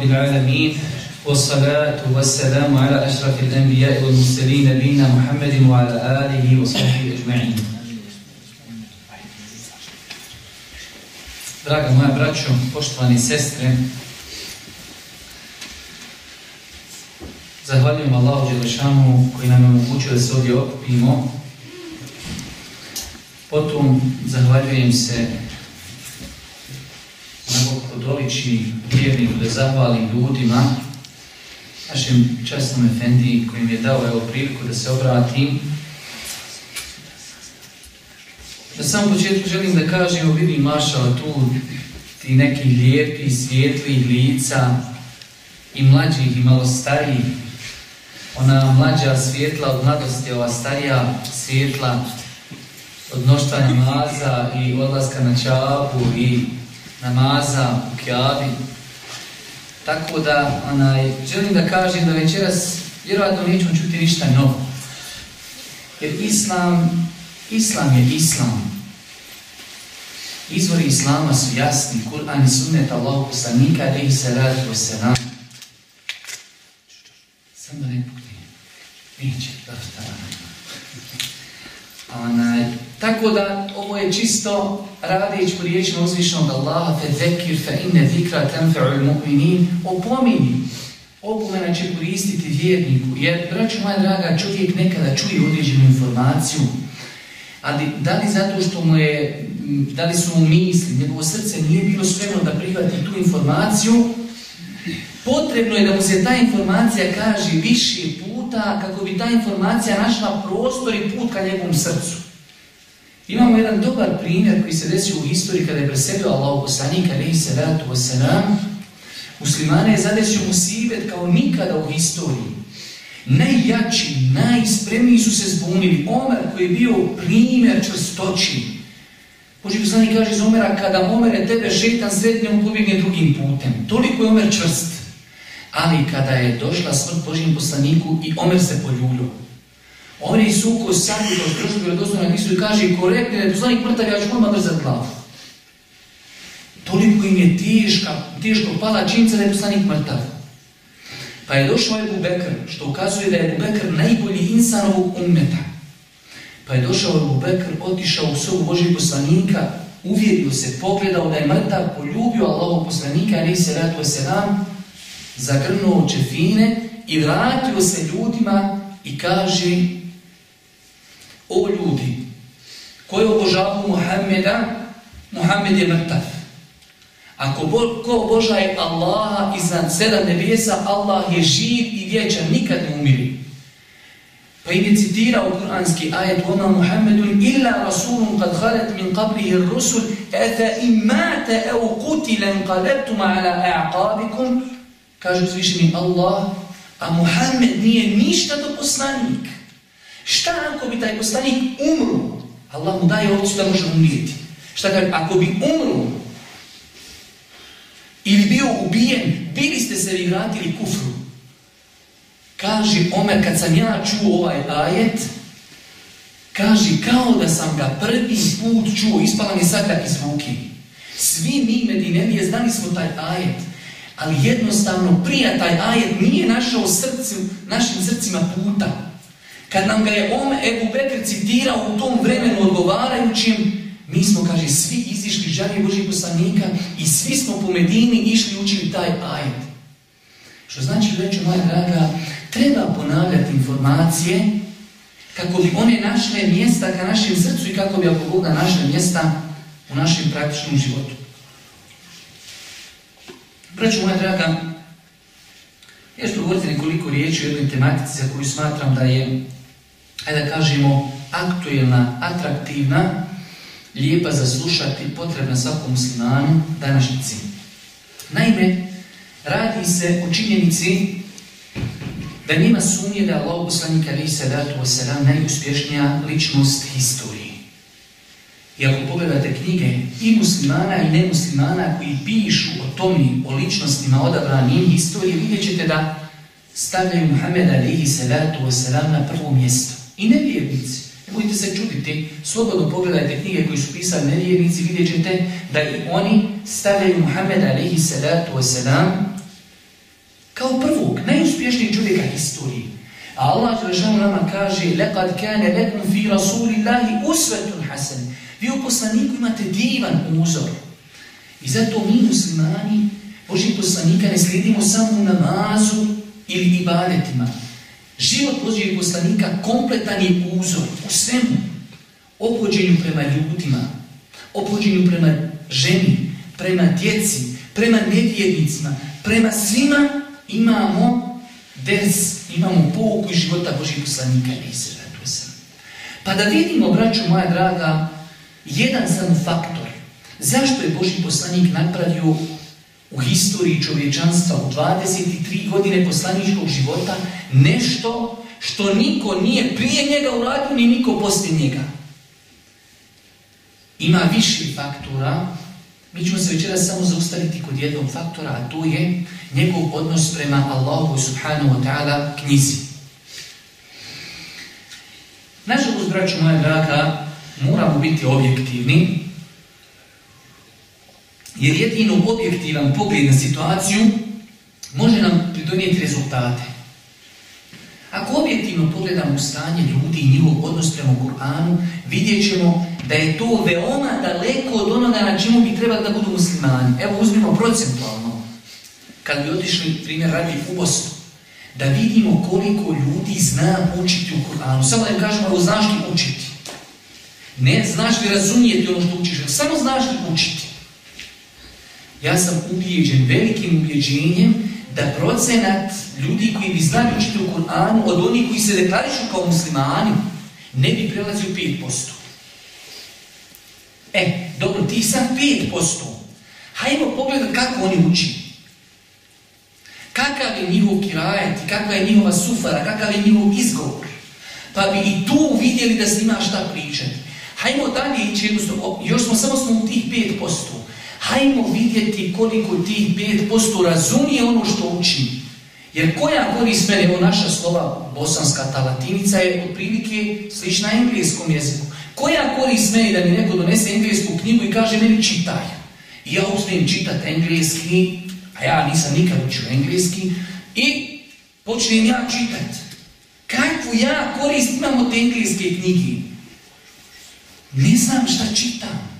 رب العالمين والصلاة والسلام على أشرف الأنبياء والمرسلين نبينا محمد وعلى آله وصحبه أجمعين Draga moja braćo, poštovani sestre, zahvaljujem Allahu Đelešanu koji nam je omogućio da se ovdje okupimo. Potom zahvaljujem se na doliči vjerniku da zahvalim ljudima, našem časnom efendiji koji mi je dao evo priliku da se obratim. Na samom početku želim da kažem, vidim mašala tu ti neki lijepi, svijetlih lica i mlađih i malo starijih. Ona mlađa svjetla od mladosti, ova starija svjetla od mnoštva namaza i odlaska na čapu i namaza u kjavi. Tako da onaj, želim da kažem da večeras vjerojatno nećemo čuti ništa novo. Jer Islam, Islam je Islam. Izvori Islama su jasni, Kur'an i sunnet Allah poslanika, ih se radi o selam. Samo ne pukne. Neće, dosta Onaj, tako da ovo je čisto radić po riječima uzvišenog Allaha fe zekir fe inne zikra tenfe'u mu'minin opomini. Opomena će koristiti vjerniku, jer, braću moja draga, čovjek nekada čuje određenu informaciju, ali da li zato što mu je, da li su mu misli, njegovo srce nije bilo spremno da prihvati tu informaciju, potrebno je da mu se ta informacija kaže više puta kako bi ta informacija našla prostor i put ka njegovom srcu. Imamo jedan dobar primjer koji se desio u historiji kada je preselio Allah poslanika, alaihi salatu wasalam. Muslimane je zadesio musibet kao nikada u historiji. Najjači, najspremniji su se zbunili. Omer koji je bio primjer čvrstoći. Boži poslanik kaže iz Omera, kada Omere tebe šetan sretne, on pobjegne drugim putem. Toliko je Omer čvrst. Ali kada je došla smrt Božijem poslaniku i Omer se poljulio. On je suko sami do prošlo vjerodostojno napisu i kaže korektno je poslanik mrtav, ja ću odmah mrzat glavu. Toliko im je teška, teško pala činca da je poslanik mrtav. Pa je došao Ebu Bekr, što ukazuje da je Ebu Bekr najbolji insan ovog ummeta. Pa je došao Ebu Bekr, otišao u sobu Božeg poslanika, uvjerio se, pogledao da je mrtav, poljubio Allahog poslanika, ali se ratu se nam, zagrnuo čefine i vratio se ljudima i kaže o ljudi koji obožavaju Muhammeda, Muhammed je mrtav. Ako bo, ko obožaje Allaha iznad sedam nebesa, Allah je živ i vječan, nikad ne umiri. Pa im je citirao kuranski ajet Oma Muhammedun illa rasulun kad halet min qablihi rusul eta imate evo kutilen qalebtuma ala a'qabikum kaže uzvišeni Allah a Muhammed nije ništa do poslanik. Šta ako bi taj poslanik umro? Allah mu daje ovcu da može umrijeti. Šta kaže, ako bi umro ili bio ubijen, bili ste se vi vratili kufru. Kaže Omer, kad sam ja čuo ovaj ajet, kaže kao da sam ga prvi put čuo, ispala mi sakra iz ruke. Svi mi Medinelije znali smo taj ajet, ali jednostavno prija taj ajet nije našao srcu, našim srcima puta. Kad nam ga je on Ebu Bekr citirao u tom vremenu odgovarajućim, mi smo, kaže, svi izišli žanje Božih poslanika i svi smo po Medini išli učili taj ajet. Što znači, reću moja draga, treba ponavljati informacije kako bi one našle mjesta ka našem srcu i kako bi ako Boga našle mjesta u našem praktičnom životu. Braću moja draga, ja ću govoriti nekoliko riječi o jednoj tematici za koju smatram da je ajde da kažemo, aktuelna, atraktivna, lijepa za slušati, potrebna svakom muslimanu današnjici. Naime, radi se o činjenici da nima sumnje da Allah poslanik ali se datu osalam najuspješnija ličnost historije. I ako pogledate knjige i muslimana i nemuslimana koji pišu o tomi, o ličnostima odabranim historije, vidjet ćete da stavljaju Muhammed alihi salatu wasalam na prvo mjesto. I nevjernici. Nemojte se čuditi, slobodno pogledajte knjige koji su pisali nevjernici, vidjet ćete da i oni stavljaju Muhammed alaihi salatu wasalam Kao prvog, najuspješnijeg čovjeka historije. A Allah Đelešanu nama kaže لَقَدْ كَانَ لَكُمْ فِي رَسُولِ اللَّهِ أُسْوَةٌ حَسَنِ Vi u poslaniku imate divan uzor. I zato mi muslimani Božih poslanika ne slijedimo samo u namazu ili ibadetima. Život Božih poslanika kompletan je uzor u svemu. Opođenju prema ljudima, opođenju prema ženi, prema djeci, prema nevjernicima, prema svima imamo des, imamo pouku iz života Božih poslanika Pa da vidimo, braću moja draga, jedan sam faktor. Zašto je Boži poslanik napravio u historiji čovječanstva u 23 godine poslaničkog života nešto što niko nije prije njega uradio ni niko poslije njega. Ima više faktora, mi ćemo se večeras samo zaustaviti kod jednog faktora, a to je njegov odnos prema Allahu subhanahu wa ta'ala knjizi. Nažalost, braću moja draga, moramo biti objektivni jer jedino objektivan pogled na situaciju može nam pridonijeti rezultate. Ako objektivno pogledamo stanje ljudi i njihov odnos prema Kur'anu, vidjet ćemo da je to veoma daleko od onoga na čemu bi trebali da budu muslimani. Evo uzmimo procentualno. Kad bi otišli, primjer, radi u Bosnu, da vidimo koliko ljudi zna učiti u Kur'anu. Samo da im kažemo, evo znaš li učiti? Ne znaš li razumijeti ono što učiš, samo znaš li učiti. Ja sam ubijeđen velikim ubjeđenjem da procenat ljudi koji bi znali učiti u Kur'anu od onih koji se deklarišu kao muslimani ne bi prelazio 5%. E, dobro, ti sam 5%. Hajmo pogledati kako oni uči. Kakav je njihov kirajet, kakva je njihova sufara, kakav je njihov izgovor. Pa bi i tu vidjeli da se ima šta pričati. Hajmo dalje ići jednostavno, još smo samo smo u tih 5%. Hajmo vidjeti koliko tih 5% razumije ono što uči. Jer koja korist mene, evo naša slova bosanska ta latinica je otprilike slična engleskom jeziku. Koja korist meni da mi neko donese englesku knjigu i kaže meni čitaj. I ja uspijem čitati engleski, a ja nisam nikad učio engleski, i počnem ja čitati. Kakvu ja korist imam od engleske knjige? Ne znam šta čitam.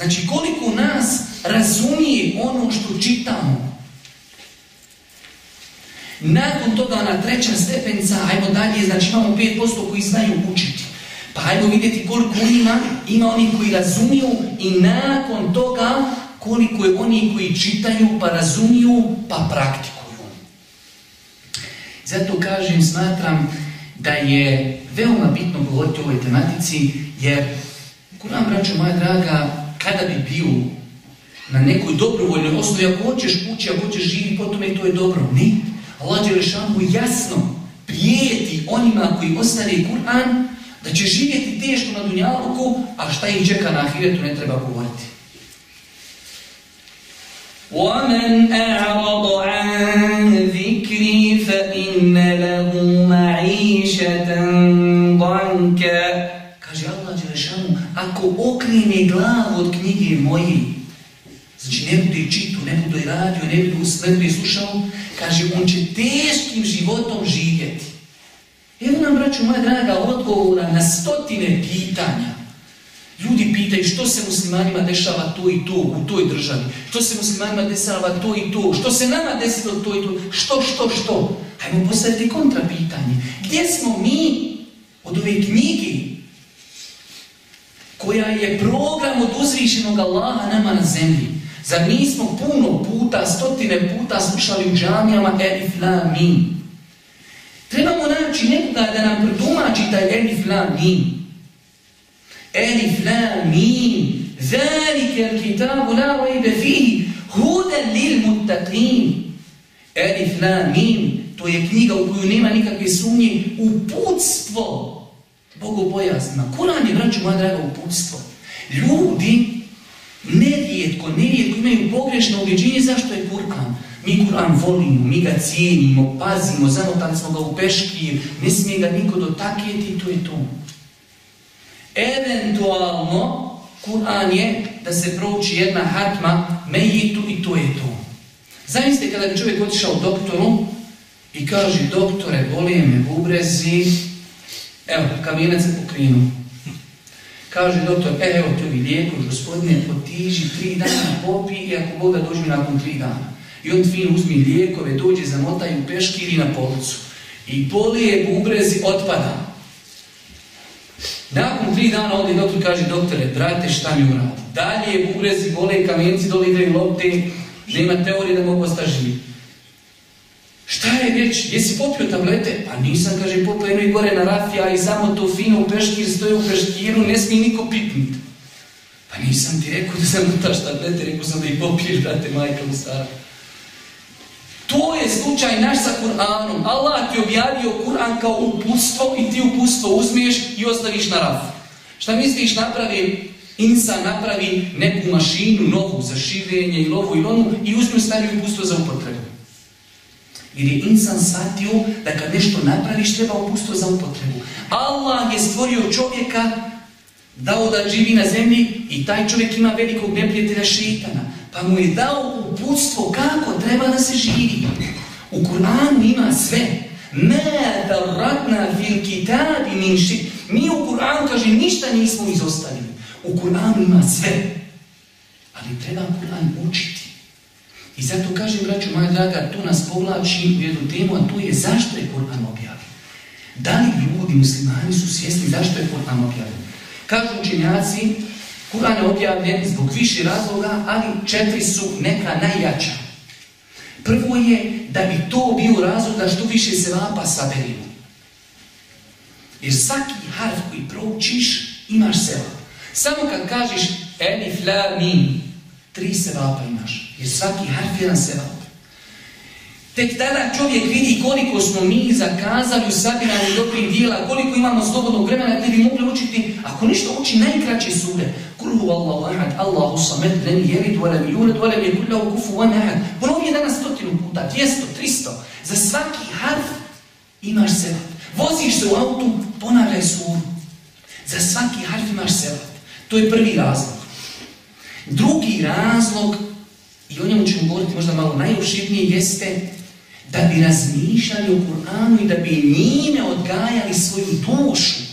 Znači koliko nas razumije ono što čitamo. Nakon toga na treća stepenica, ajmo dalje, znači imamo 5% koji znaju učiti. Pa ajmo vidjeti koliko ima, ima oni koji razumiju i nakon toga koliko je oni koji čitaju, pa razumiju, pa praktikuju. Zato kažem, smatram da je veoma bitno govoriti o ovoj tematici, jer Kuran, braćo moja draga, kada bi bio na nekoj dobrovoljnoj osnovi, ako hoćeš kući, ako hoćeš živi po tome, to je dobro. Ne. Allah Đelešanu jasno prijeti onima koji ostane Kur'an da će živjeti teško na dunjaluku, a šta ih čeka na ahiretu ne treba govoriti. وَمَنْ أَعْرَضَ عَنْ ذِكْرِي فَإِنَّ لَهُ مَعِيشَةً ako okrene glavu od knjige moje, znači ne bude čitu, ne bude radio, ne bude, ne slušao, kaže, on će teškim životom živjeti. Evo nam, braću moja draga, odgovora na stotine pitanja. Ljudi pitaju što se muslimanima dešava to i to u toj državi, što se muslimanima dešava to i to, što se nama desilo to i to, što, što, što. Hajmo postaviti kontra pitanje. Gdje smo mi od ove knjige koja je program od uzvišenog Allaha nama na zemlji. Zar nismo puno puta, stotine puta slušali u džamijama Elif La Min? Trebamo naći nekoga da nam predomači taj Elif La Min. Elif La Min. Zalike al kitabu la rajbe fihi. Hudan lil muttaqin. Elif La Min. To je knjiga u koju nema nikakve sumnje. Uputstvo bogobojazna. Kur'an je, braću moja draga, uputstvo. Ljudi nerijetko, nerijetko imaju pogrešno uvjeđenje zašto je Kur'an. Mi Kur'an volimo, mi ga cijenimo, pazimo, zamotali smo ga u peški, ne smije ga niko dotakjeti, to je to. Eventualno, Kur'an je da se prouči jedna hatma, mejitu i to je to. Zamislite kada bi čovjek otišao doktoru i kaže, doktore, boli me bubrezi, evo, kamenac se pokrinu. Kaže doktor, e, evo to mi lijeko, gospodine, potiži tri dana, popi i ako Boga dođi nakon tri dana. I on fin uzmi lijekove, dođe, zamotaju peškiri na policu. I bolije bubrezi otpada. Nakon tri dana ovdje doktor kaže, doktore, brate, šta mi uradi? Dalje bubrezi, bole, kamenci, dole igraju lopte, nema teorije da mogu ostati. Šta je već? Jesi popio tablete? Pa nisam, kaže, popio jedno i gore na rafija i samo to fino u peškir, stoje u peškiru, ne smije niko pipnit. Pa nisam ti rekao da sam utaš tablete, rekao sam da ih popiješ, brate, majka mu stara. To je slučaj naš sa Kur'anom. Allah ti objavio Kur'an kao upustvo i ti upustvo uzmiješ i ostaviš na rafu. Šta misliš napravi insan napravi neku mašinu novu za šivenje i lovu i lonu i uzme stavi upustvo za upotrebu. Jer je insan shvatio da kad nešto napraviš treba upustvo za upotrebu. Allah je stvorio čovjeka dao da živi na zemlji i taj čovjek ima velikog neprijatelja šitana. Pa mu je dao uputstvo kako treba da se živi. U Kur'anu ima sve. Ne ratna fil kitabi min Mi u Kur'anu, kaže, ništa nismo izostavili. U Kur'anu ima sve. Ali treba Kur'an učiti. I zato kažem, braću moja draga, tu nas povlači u jednu temu, a tu je zašto je Kur'an objavljen. Da li ljudi, muslimani su svjesni zašto je Kur'an objavljen? Kažu učenjaci, Kur'an je objavljen zbog više razloga, ali četiri su neka najjača. Prvo je da bi to bio razlog da što više se vapa saberimo. Jer svaki harf koji proučiš, imaš sevap. Samo kad kažeš elif, la, mim, tri sevapa imaš. Jer svaki harf jedan sevap. Tek tada čovjek vidi koliko smo mi zakazali u sabiranju dobrih dijela, koliko imamo slobodnog vremena gdje bi mogli učiti, ako ništa uči najkraće sure. Kul Allahu ahad, Allahu samed, len jerid, volem jured, volem je kullahu kufu ahad. Ponovi je danas stotinu puta, 200, 300. Za svaki harf imaš sebat. Voziš se u autu, ponavljaj suru. Za svaki harf imaš sebat. To je prvi razlog. Drugi razlog, i o njemu ćemo govoriti možda malo najopširnije, jeste da bi razmišljali o Kur'anu i da bi njime odgajali svoju dušu.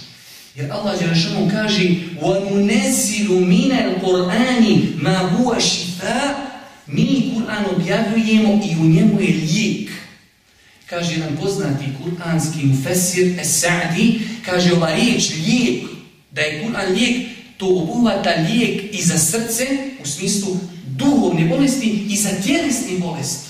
Jer Allah Đerašanom kaže وَنُنَزِلُ مِنَ الْقُرْآنِ مَا هُوَ شِفَا Mi Kur'an objavljujemo i u njemu je lijek. Kaže jedan poznati kur'anski mufesir Es-Sa'di, kaže ova riječ lijek, da je Kur'an lijek, to obuhvata lijek i za srce, u smislu duhovne bolesti i za tjelesne bolesti.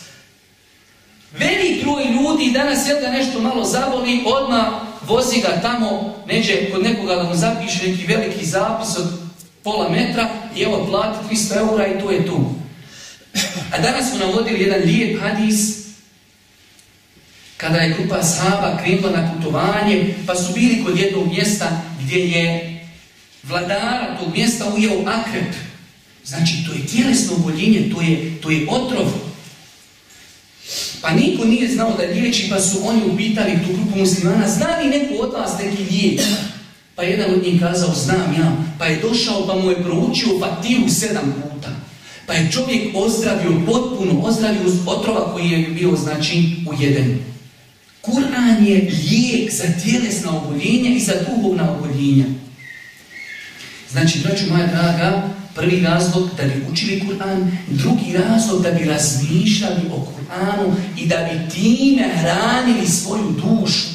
Velik broj ljudi danas jel da nešto malo zaboli, odmah vozi ga tamo, neđe kod nekoga da mu zapiše neki veliki zapis od pola metra i evo plati 300 eura i to je tu. A danas smo navodili jedan lijep hadis kada je grupa sahaba krenula na putovanje, pa su bili kod jednog mjesta gdje je vladara tog mjesta ujeo akrep. Znači, to je tjelesno oboljenje, to je, to je otrov. Pa niko nije znao da liječi, pa su oni upitali tu grupu muslimana, zna li neko od vas neki lijek? Pa jedan od njih kazao, znam ja. Pa je došao, pa mu je proučio fatihu sedam puta. Pa je čovjek ozdravio potpuno, ozdravio otrova koji je bio, znači, ujeden. Kur'an je lijek za tjelesna oboljenja i za duhovna oboljenja. Znači, braću moja draga, prvi razlog da bi učili Kur'an, drugi razlog da bi razmišljali o Kur'anu i da bi time hranili svoju dušu.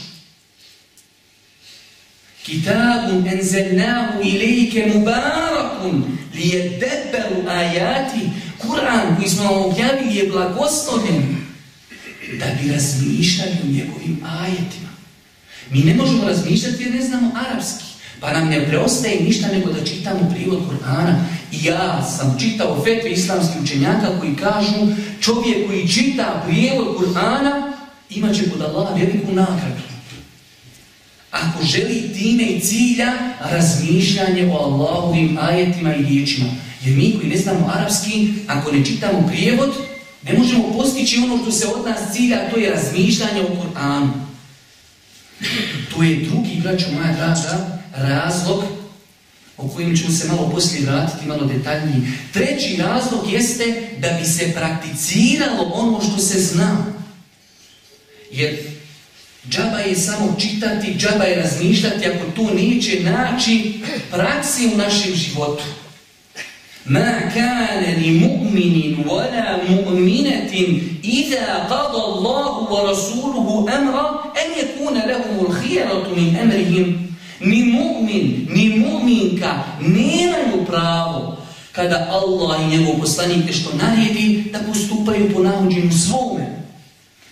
Kitabun enzelnahu ilike mubarakun lijedeberu ajati. Kur'an koji smo objavili je blagoslovljen da bi razmišljali o njegovim ajetima. Mi ne možemo razmišljati jer ne znamo arapski. Pa nam ne preostaje ništa nego da čitamo prijevod Kur'ana. I ja sam čitao fetve islamskih učenjaka koji kažu čovjek koji čita prijevod Kur'ana imat će kod Allaha veliku nagradu. Ako želi time i cilja razmišljanje o Allahovim ajetima i riječima. Jer mi koji ne znamo arapski, ako ne čitamo prijevod, ne možemo postići ono što se od nas cilja, to je razmišljanje o Kur'anu. To je drugi, braćo moja draga, razlog o kojim ćemo se malo poslije vratiti, malo detaljniji. Treći razlog jeste da bi se prakticiralo ono što se zna. Jer džaba je samo čitati, džaba je razmišljati ako to neće naći praksi u našem životu. Ma kane li mu'minin wala mu'minatin iza qada Allahu wa rasuluhu amra en yakuna lahumul khiyaratu min amrihim ni mu'min, ni mu'minka nemaju pravo kada Allah i njegov poslanik nešto naredi da postupaju po nahođenju svome.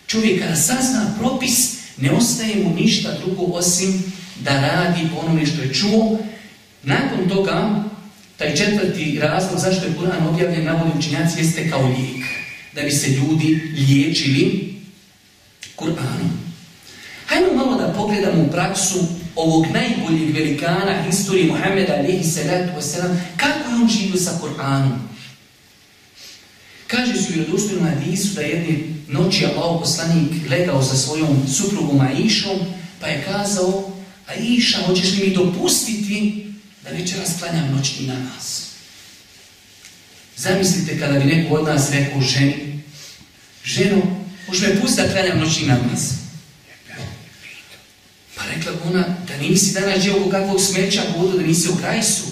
Čovjek kada sazna propis, ne ostaje mu ništa drugo osim da radi po onome što je čuo. Nakon toga, taj četvrti razlog zašto je Kur'an objavljen na učinjaci jeste kao lijek. Da bi se ljudi liječili Kur'anom. Hajmo malo da pogledamo u praksu ovog najboljeg velikana historije Muhammeda alihi salatu wasalam, kako je on živio sa Kur'anom. Kaže su vjerodostojnom hadisu da jedne noći Allah poslanik legao sa svojom suprugom Aishom, pa je kazao, Aisha, hoćeš li mi dopustiti da večera sklanjam noćni namaz? Zamislite kada bi neko od nas rekao ženi, ženo, hoćeš me pustiti da klanjam noćni namaz? Pa rekla ona, da nisi danas oko kakvog smeća vodu, da nisi u krajsu.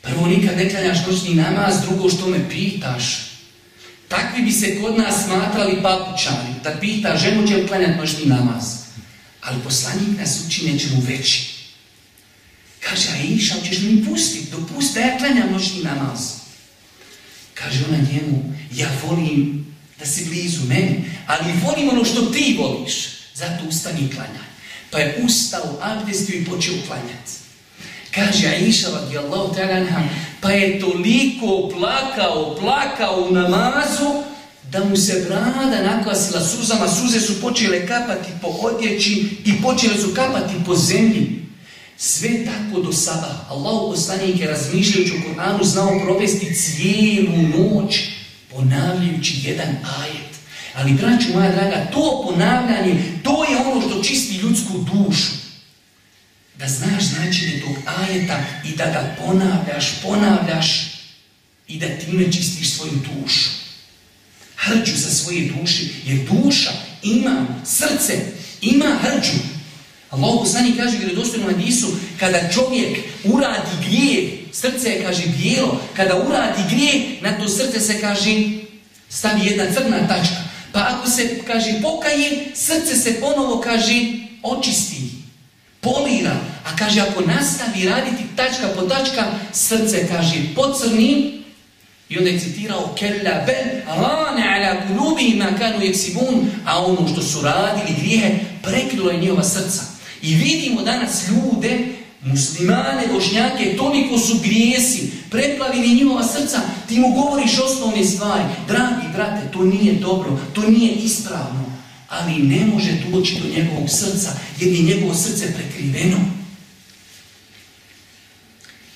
Prvo, nikad ne klanjaš noćni namaz, drugo što me pitaš. Takvi bi se kod nas smatrali papučani, da pita ženu će klanjati noćni namaz. Ali poslanik nas uči nečemu veći. Kaže, a iša, ćeš mi pustiti, dopusti da ja klanjam noćni namaz. Kaže ona njemu, ja volim da si blizu meni, ali volim ono što ti voliš. Zato ustani i klanjaj. Pa je ustao, abdestio i počeo klanjati. Kaže Aisha radijallahu ta'ala pa je toliko plakao, plakao u namazu, da mu se brada nakvasila suzama, suze su počele kapati po odjeći i počele su kapati po zemlji. Sve tako do sada. Allah poslanik je razmišljajući o Koranu znao provesti cijelu noć ponavljajući jedan ajet. Ali, braću moja draga, to ponavljanje, to je ono što čisti ljudsku dušu. Da znaš značenje tog ajeta i da ga ponavljaš, ponavljaš i da time čistiš svoju dušu. Hrđu za svoje duši, jer duša ima srce, ima hrđu. Allah poslani kaže u vjerodostojnom hadisu, kada čovjek uradi grijeh, srce je, kaže, bijelo, kada uradi grijeh, na to srce se, kaže, stavi jedna crna tačka. Pa ako se, kaže, pokaje, srce se ponovo, kaže, očisti, polira. A kaže, ako nastavi raditi tačka po tačka, srce, kaže, pocrni. I onda je citirao, kella bel rane ala kulubi kanu jeksibun, a ono što su radili grijehe, prekrilo je njihova srca. I vidimo danas ljude muslimane, bošnjake, toliko su grijesi, preplavili njihova srca, ti mu govoriš osnovne stvari. Dragi brate, to nije dobro, to nije ispravno, ali ne može doći do njegovog srca, jer je njegovo srce prekriveno.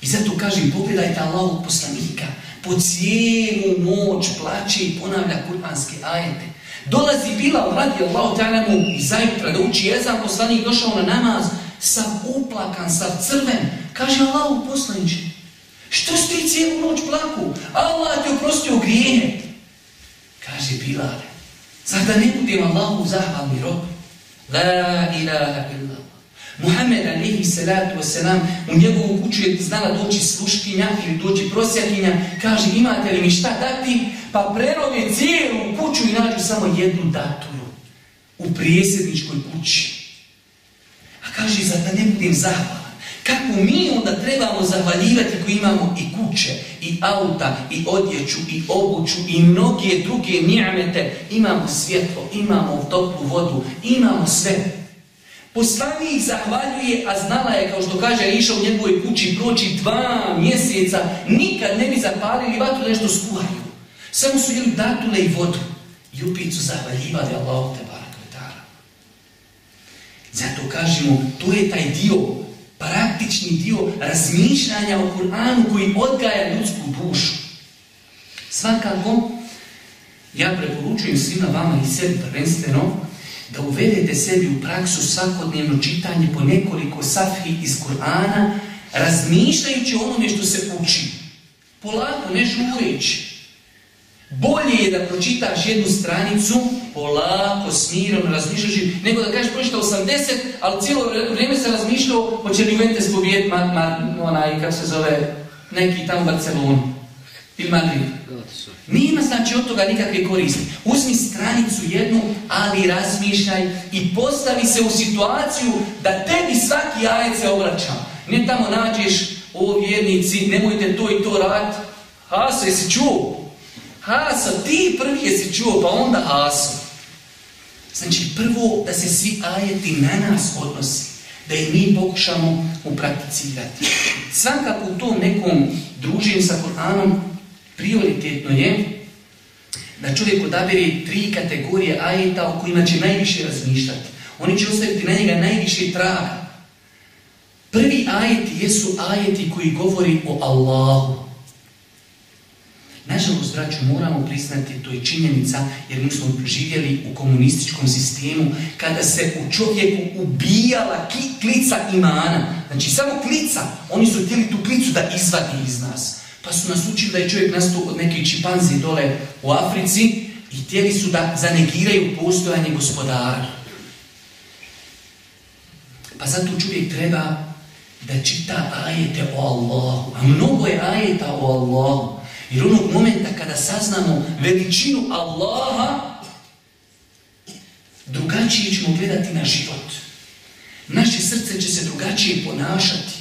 I zato kažem, pogledajte Allahog poslanika, po cijelu noć plaće i ponavlja kurbanske ajete. Dolazi Bilal radi Allahu ta'ala i zajtra da uči jezan, poslanik došao na namaz, sam uplakan, sam crven. Kaže Allah u poslaniče, što si ti cijelu noć plaku? Allah ti oprostio grijehe. Kaže Bilal, zar da ne budem Allahu zahvalni rob? La ilaha illa Muhammed alihi salatu wasalam u njegovu kuću je znala doći sluškinja ili doći prosjakinja, kaže imate li mi šta dati, pa prerove cijelu kuću i nađu samo jednu daturu u prijesjedničkoj kući. Kaže, za da ne budem zahvalan. Kako mi onda trebamo zahvaljivati koji imamo i kuće, i auta, i odjeću, i obuću, i mnoge druge njamete. Imamo svjetlo, imamo toplu vodu, imamo sve. Poslanik zahvaljuje, a znala je, kao što kaže, išao u njegovoj kući proći dva mjeseca, nikad ne bi zapalili vatru nešto skuhaju. Samo su jeli datule i vodu. I upit su zahvaljivali Allah zato kažemo, to je taj dio, praktični dio razmišljanja o Kur'anu koji odgaja ljudsku dušu. Svakako, ja preporučujem svima vama i sebi prvenstveno da uvedete sebi u praksu svakodnevno čitanje po nekoliko safhi iz Kur'ana razmišljajući onome što se uči. Polako, ne žureći. Bolje je da pročitaš jednu stranicu, polako, smirom, razmišljajući, nego da kažeš pročita 80, ali cijelo vrijeme se razmišljao hoće li Juventus pobijediti ma, ma, onaj, kako se zove, neki tamo Barcelonu ili Madrid. Nima znači od toga nikakve koristi. Uzmi stranicu jednu, ali razmišljaj i postavi se u situaciju da tebi svaki ajet se obraća. Ne tamo nađeš, o vjernici, nemojte to i to raditi. Haso, jesi čuo? Haso, ti prvi jesi čuo, pa onda Haso. Znači, prvo da se svi ajeti na nas odnosi, da i mi pokušamo uprakticirati. Svakako u tom nekom druženju sa Koranom prioritetno je da čovjek odabere tri kategorije ajeta o kojima će najviše razmišljati. Oni će ostaviti na njega najviše traga. Prvi ajeti jesu ajeti koji govori o Allahu. Nažalost, braću, moramo priznati, to je činjenica, jer mi smo živjeli u komunističkom sistemu, kada se u čovjeku ubijala klica imana. Znači, samo klica. Oni su htjeli tu klicu da izvadi iz nas. Pa su nas učili da je čovjek nastao od neke čipanzi dole u Africi i htjeli su da zanegiraju postojanje gospodara. Pa zato čovjek treba da čita ajete o Allahu. A mnogo je ajeta o Allahu. Jer onog momenta kada saznamo veličinu Allaha, drugačije ćemo gledati na život. Naše srce će se drugačije ponašati.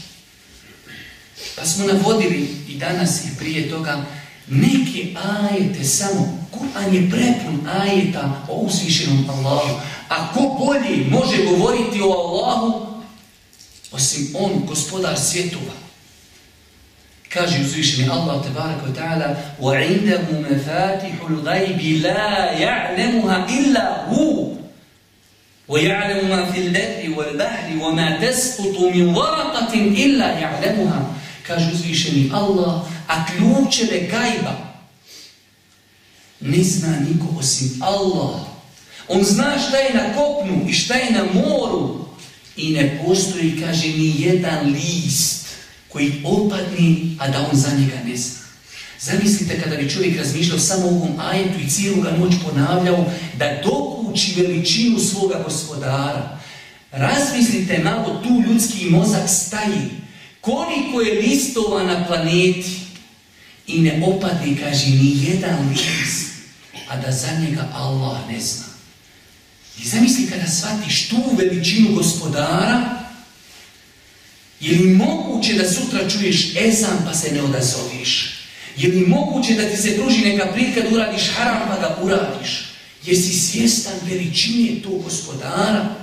Pa smo navodili i danas i prije toga neke ajete samo. Kur'an je prepun ajeta o uzvišenom Allahu. A ko bolje može govoriti o Allahu osim on, gospodar svjetova. Kaže uzvišeni Allah tebaraka wa ta'ala وَعِنْدَهُ مَفَاتِحُ الْغَيْبِ لَا يَعْلَمُهَا إِلَّا هُ وَيَعْلَمُ مَا فِي الْبَحْرِ وَالْبَحْرِ وَمَا تَسْقُطُ مِنْ وَرَقَةٍ إِلَّا يَعْلَمُهَا Kaže uzvišeni Allah, a ključeve gajba ne zna niko osim Allah. On zna šta je na kopnu i šta je na moru. I ne postoji, kaže, ni jedan list koji opadni, a da on za njega ne zna. Zamislite kada bi čovjek razmišljao samo o ovom ajetu i cijelu ga noć ponavljao da dokući veličinu svoga gospodara. Razmislite malo, tu ljudski mozak staji. Koliko je listova na planeti i ne opadni, kaže, ni jedan list, a da za njega Allah ne zna. I zamisli kada shvatiš tu veličinu gospodara, je li moguće da sutra čuješ ezan pa se ne odazoveš? Je li moguće da ti se pruži neka prilika da uradiš haram pa ga uradiš? Jer si svjestan veličine tog gospodara?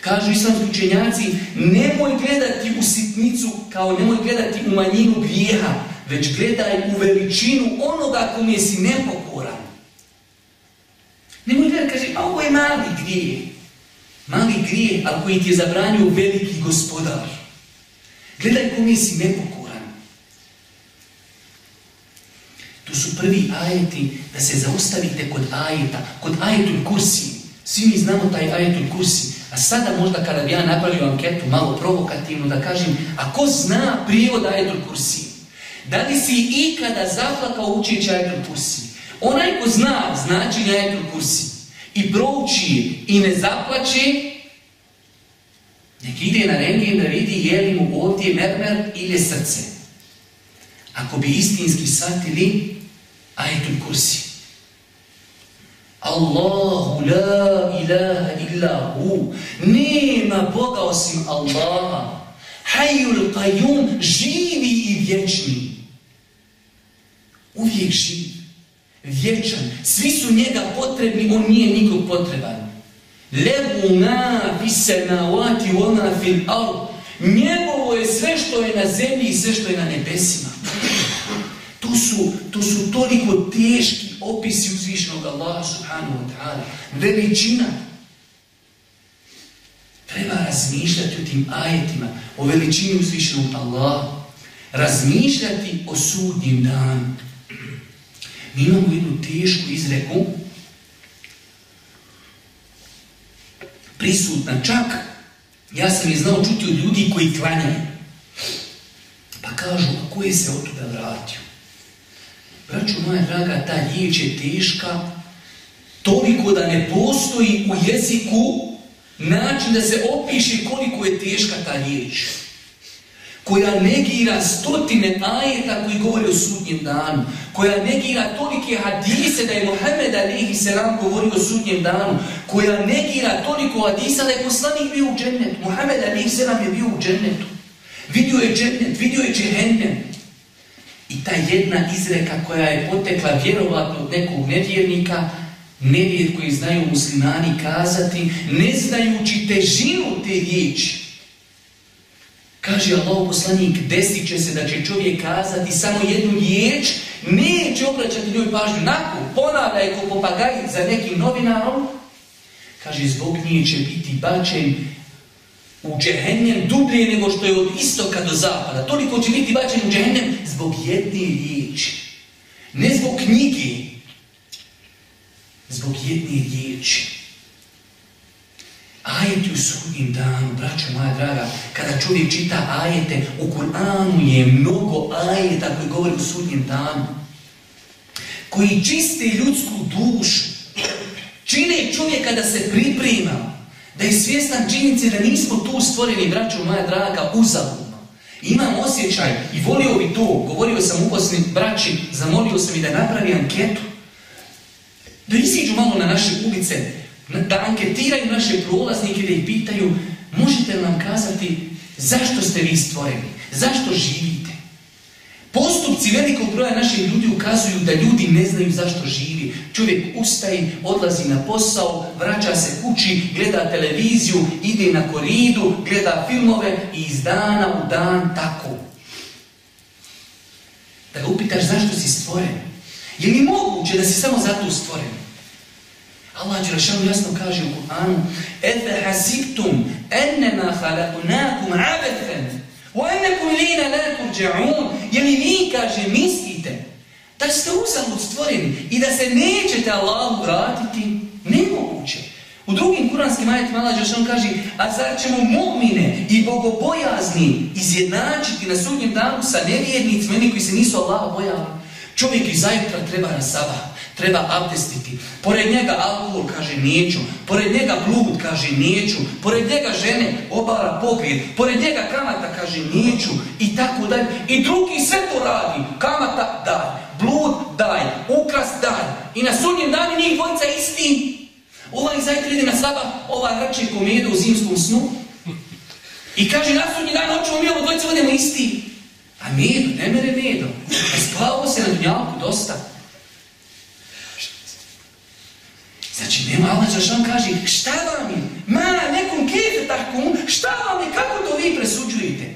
Kažu islamski učenjaci, nemoj gledati u sitnicu kao nemoj gledati u manjinu grijeha, već gledaj u veličinu onoga kome si nepokoran. Nemoj gledati, kaže, a ovo je mali grije. Mali grije, ali koji ti je zabranio veliki gospodar. Gledaj kome si nepokoran. To su prvi ajeti da se zaustavite kod ajeta, kod ajetul kursi. Svi mi znamo taj ajetul kursi. A sada možda kada bi ja napravio anketu malo provokativno da kažem, a ko zna prijevod ajetul kursi? Da li si ikada zaplakao učeći ajetul kursi? Onaj ko zna znači ajetul kursi i prouči i ne zaplaće, nek ide na rengen da vidi je li mu ovdje mermer ili srce. Ako bi istinski shvatili ajetul kursi. Allahu la ilaha illa hu. Nema Boga osim Allaha. Hayyul qayyum živi i vječni. Uvijek živi. Vječan. Svi su njega potrebni, on nije nikog potreban. Lebu ma fi samawati wa ma fil ard. Njegovo je sve što je na zemlji i sve što je na nebesima. To su, to su toliko teški opisi uzvišenog Allaha subhanahu wa ta'ala. Veličina. Treba razmišljati o tim ajetima, o veličini uzvišenog Allaha. Razmišljati o sudnjim danu. Mi imamo jednu tešku izreku prisutna čak, ja sam je znao čuti od ljudi koji klanjaju. Ko je se otuda vratio? Braću moja draga, ta riječ je teška, toliko da ne postoji u jeziku način da se opiše koliko je teška ta riječ koja negira stotine ajeta koji govore o sudnjem danu, koja negira tolike hadise da je Mohamed alihi selam govorio o sudnjem danu, koja negira toliko hadisa da je poslanik bio u džennetu. Mohamed alihi selam je bio u džennetu. Vidio je džennet, vidio je džehennem. I ta jedna izreka koja je potekla vjerovatno od nekog nevjernika, nevjer koji znaju muslimani kazati, ne znajući težinu te riječi, Kaže Allah poslanik, desit će se da će čovjek kazati samo jednu riječ, neće obraćati njoj pažnju, nakon ponavlja ko papagaj za nekim novinarom, kaže zbog nje će biti bačen u džehennem dublje nego što je od istoka do zapada. Toliko će biti bačen u džehennem zbog jedne riječi. Ne zbog knjige, zbog jedne riječi. Ajeti u sudnjim danu, braćo moja draga, kada čovjek čita ajete, u Kur'anu je mnogo ajeta koji govori u sudnjim danu, koji čiste ljudsku dušu, čine čovjeka da se priprema, da je svjestan činjenice da nismo tu stvoreni, braćo moja draga, uzaludno. Imam osjećaj i volio bi to, govorio sam uposlim braći, zamolio sam i da napravi anketu, da iziđu malo na naše ulice, da anketiraju naše prolaznike, da ih pitaju, možete li nam kazati zašto ste vi stvoreni, zašto živite? Postupci velikog broja naših ljudi ukazuju da ljudi ne znaju zašto živi. Čovjek ustaje, odlazi na posao, vraća se kući, gleda televiziju, ide na koridu, gleda filmove i iz dana u dan tako. Da ga upitaš zašto si stvoren. Je li moguće da si samo zato stvoren? Allah Đelešanu jasno kaže u Kur'anu Efe hasibtum ennema halakunakum abethen wa ennekum lina la turđa'un Je li vi, kaže, mislite da ste uzalud stvoreni i da se nećete Allahu vratiti? Nemoguće. U drugim kuranskim ajetima Allah Đelešanu kaže A zar ćemo mu'mine i bogobojazni izjednačiti na sudnjem danu sa nevjernicima, koji se nisu Allaha bojali? Čovjek iz zajutra treba na sabah treba abdestiti. Pored njega alkohol kaže neću, pored njega blud kaže neću, pored njega žene obara pogrijed, pored njega kamata kaže neću i tako dalje. I drugi sve to radi. Kamata daj, blud daj, ukras daj. I na sudnjem danu njih dvojica isti. Ovaj zajtra ide na saba, ovaj hrče komedu u zimskom snu. I kaže na sudnji dan hoćemo mi ovo dvojica budemo isti. A medo, ne mere medo. A spavamo se na dunjalku dosta. Znači, nema Allah Žešan kaže, šta vam je? Ma, nekom kete tako, šta vam je, kako to vi presuđujete?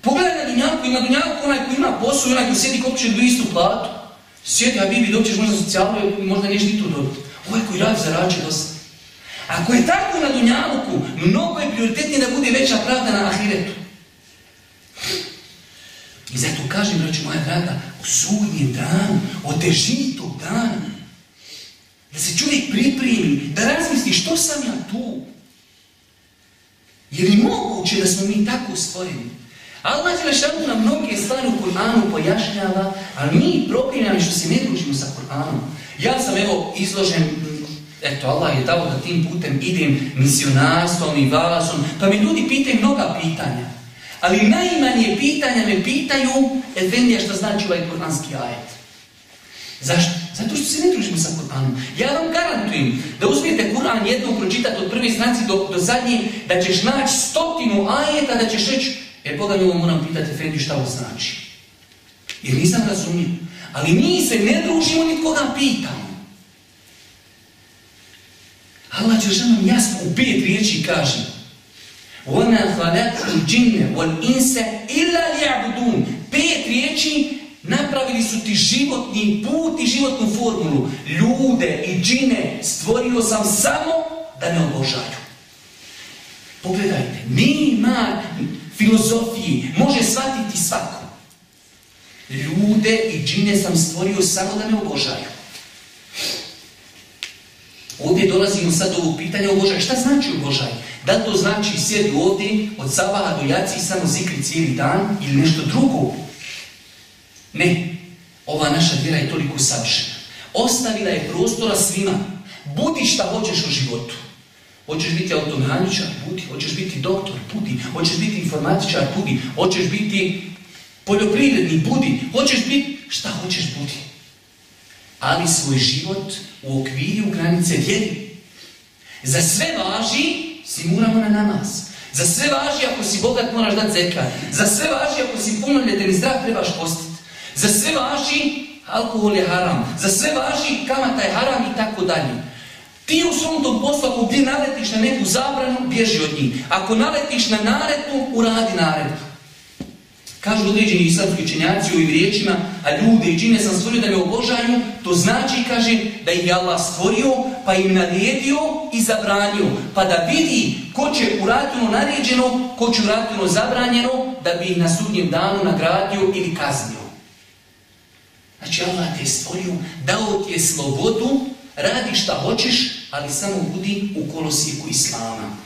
Pogledaj na Dunjavku i na Dunjavku onaj ko ima posao i onaj ko sjedi ko će do istu platu. Sjedi, a Bibi, dobćeš možda socijalno i možda nešto i tu dobiti. Ovaj koji radi zarađe dosta. Ako je tako na Dunjavku, mnogo je prioritetnije da bude veća pravda na Ahiretu. I zato kažem, braću moja draga, o sudnjem danu, o težini tog dana, da se čovjek pripremi, da razmisli što sam ja tu. Je li moguće da smo mi tako stvoreni? Allah Đelešanu nam mnoge stvari u Kur'anu pojašnjava, ali mi proklinjamo što se ne družimo sa Kur'anom. Ja sam evo izložen, eto Allah je dao da tim putem idem misionarstvom i vasom, pa mi ljudi pitaju mnoga pitanja. Ali najmanje pitanja me pitaju, Efendija što znači ovaj kur'anski ajet. Zašto? Zato što se ne družimo sa Kur'anom. Ja vam garantujem da uzmijete Kur'an jednom pročitati od prve stranice do, do zadnje, da ćeš naći stotinu ajeta, da ćeš reći, jer Boga mi ovo moram pitati, Efendi, šta ovo znači? Jer nisam razumio. Ali mi se ne družimo, nitko ga pitamo. Allah će nam jasno u pet riječi kaže وَمَا خَلَقْتُ الْجِنَّ وَالْإِنْسَ إِلَّا لِيَعْبُدُونَ Pet riječi Napravili su ti životni put i životnu formulu. Ljude i džine stvorio sam samo da me obožaju. Pogledajte, nema filozofiji, može shvatiti svako. Ljude i džine sam stvorio samo da me obožaju. Ovdje dolazimo sad do ovog pitanja obožaj. Šta znači obožaj? Da to znači sjedi ovdje od sabaha do jaci i samo zikri cijeli dan ili nešto drugo? Ne, ova naša vjera je toliko savršena. Ostavila je prostora svima. Budi šta hoćeš u životu. Hoćeš biti automehaničar, budi. Hoćeš biti doktor, budi. Hoćeš biti informatičar, budi. Hoćeš biti poljoprivredni, budi. Hoćeš biti šta hoćeš, budi. Ali svoj život u okviru granice vjeri. Za sve važi, si moramo na namaz. Za sve važi ako si bogat moraš dati zekat. Za sve važi ako si punoljetan i zdrav trebaš postiti. Za sve važi alkohol je haram. Za sve važi kamata je haram i tako dalje. Ti u svom tom poslu, ako gdje naletiš na neku zabranu, bježi od njih. Ako naletiš na naredbu, uradi naredbu. Kažu određeni islamski učenjaci u ovim riječima, a ljude i džine sam stvorio da me obožaju, to znači, kaže, da ih je Allah stvorio, pa im naredio i zabranio. Pa da vidi ko će uraditi ono naređeno, ko će uraditi ono zabranjeno, da bi ih na sudnjem danu nagradio ili kaznio. Znači Allah te stvorio, dao ti je slobodu, radi šta hoćeš, ali samo budi u kolosijeku Islama.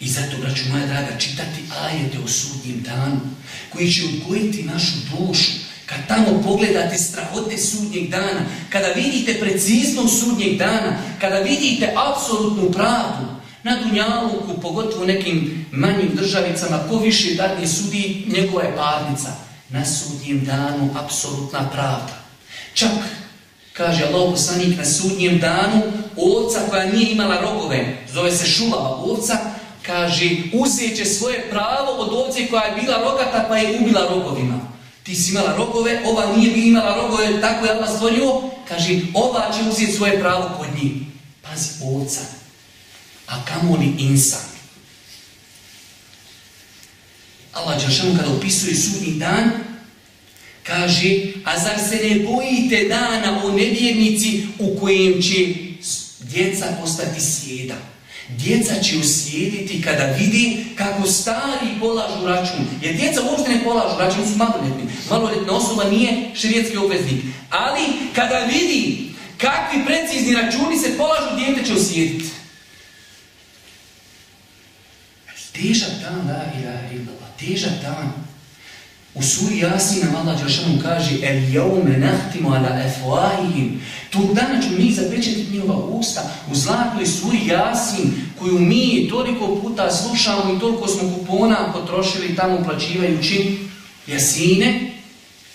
I zato, braću moja draga, čitati ajete o sudnjem danu, koji će odgojiti našu dušu, kad tamo pogledate strahote sudnjeg dana, kada vidite preciznost sudnjeg dana, kada vidite apsolutnu pravdu, na Dunjaluku, pogotovo nekim manjim državicama, ko više dadne sudi, njegova je parnica. Na sudnjem danu apsolutna pravda. Čak Kaže Allah poslanik na sudnjem danu, ovca koja nije imala rogove, zove se šulava ovca, kaže, uzet će svoje pravo od ovce koja je bila rogata pa je ubila rogovima. Ti si imala rogove, ova nije bi imala rogove, tako je Allah stvorio, kaže, ova će uzeti svoje pravo kod njih. Pazi, ovca. A kamo li insan? Allah Đašanu kada opisuje sudnji dan, Kaže, a zar se ne bojite dana o nevjernici u kojem će djeca postati sjeda? Djeca će usjediti kada vidi kako stari polažu račun. Jer djeca uopšte ne polažu račun, su maloljetni. Maloljetna osoba nije širijetski obveznik. Ali kada vidi kakvi precizni računi se polažu, djete će usjediti. Težak dan, da, težak dan. U suri Jasina Allah Đelšanu kaže El jaume nahtimu ala efuahihim Tog dana mi zapečetiti njihova usta u zlatnoj suri Jasin koju mi toliko puta slušamo i toliko smo kupona potrošili tamo uplaćivajući Jasine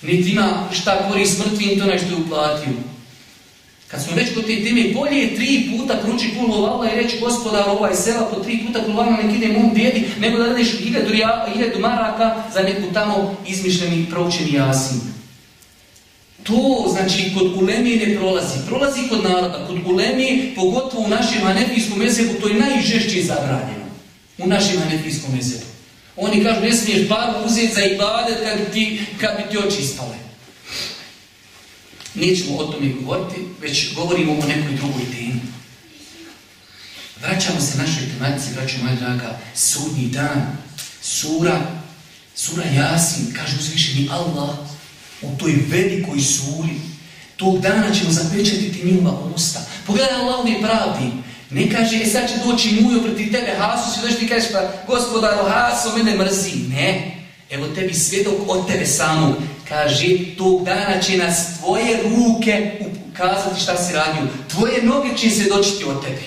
niti ima šta korist mrtvim to nešto je uplatio. Kad smo već kod te teme, bolje je tri puta pruči kulu Allah i reći gospodar ovaj sela po tri puta kulu Allah nek ide mom djedi, nego da radiš hiljadu, hiljadu maraka za neku tamo izmišljeni proučeni jasin. To, znači, kod ulemije ne prolazi. Prolazi kod naroda. Kod ulemije, pogotovo u našem hanefijskom mesebu, to je najžešće zabranjeno. U našem hanefijskom mesebu. Oni kažu, ne smiješ baru uzeti za ibadet kad, ti, kad bi ti oči ispale. Nećemo o tome govoriti, već govorimo o nekoj drugoj temi. Vraćamo se našoj tematici, vraćamo moja draga, sudnji dan, sura, sura Jasin, kaže uzvišeni Allah, u toj velikoj suri, tog dana ćemo zapečetiti njima usta. Pogledaj Allah je pravdi. Ne kaže, e sad će doći mujo protiv tebe, Hasu doći ti kažeš, pa gospodaru Hasu mene mrzi. Ne, evo tebi svjedok od tebe samog. Kaže, tog dana će nas tvoje ruke ukazati šta si radio. Tvoje noge će se dočiti od tebe.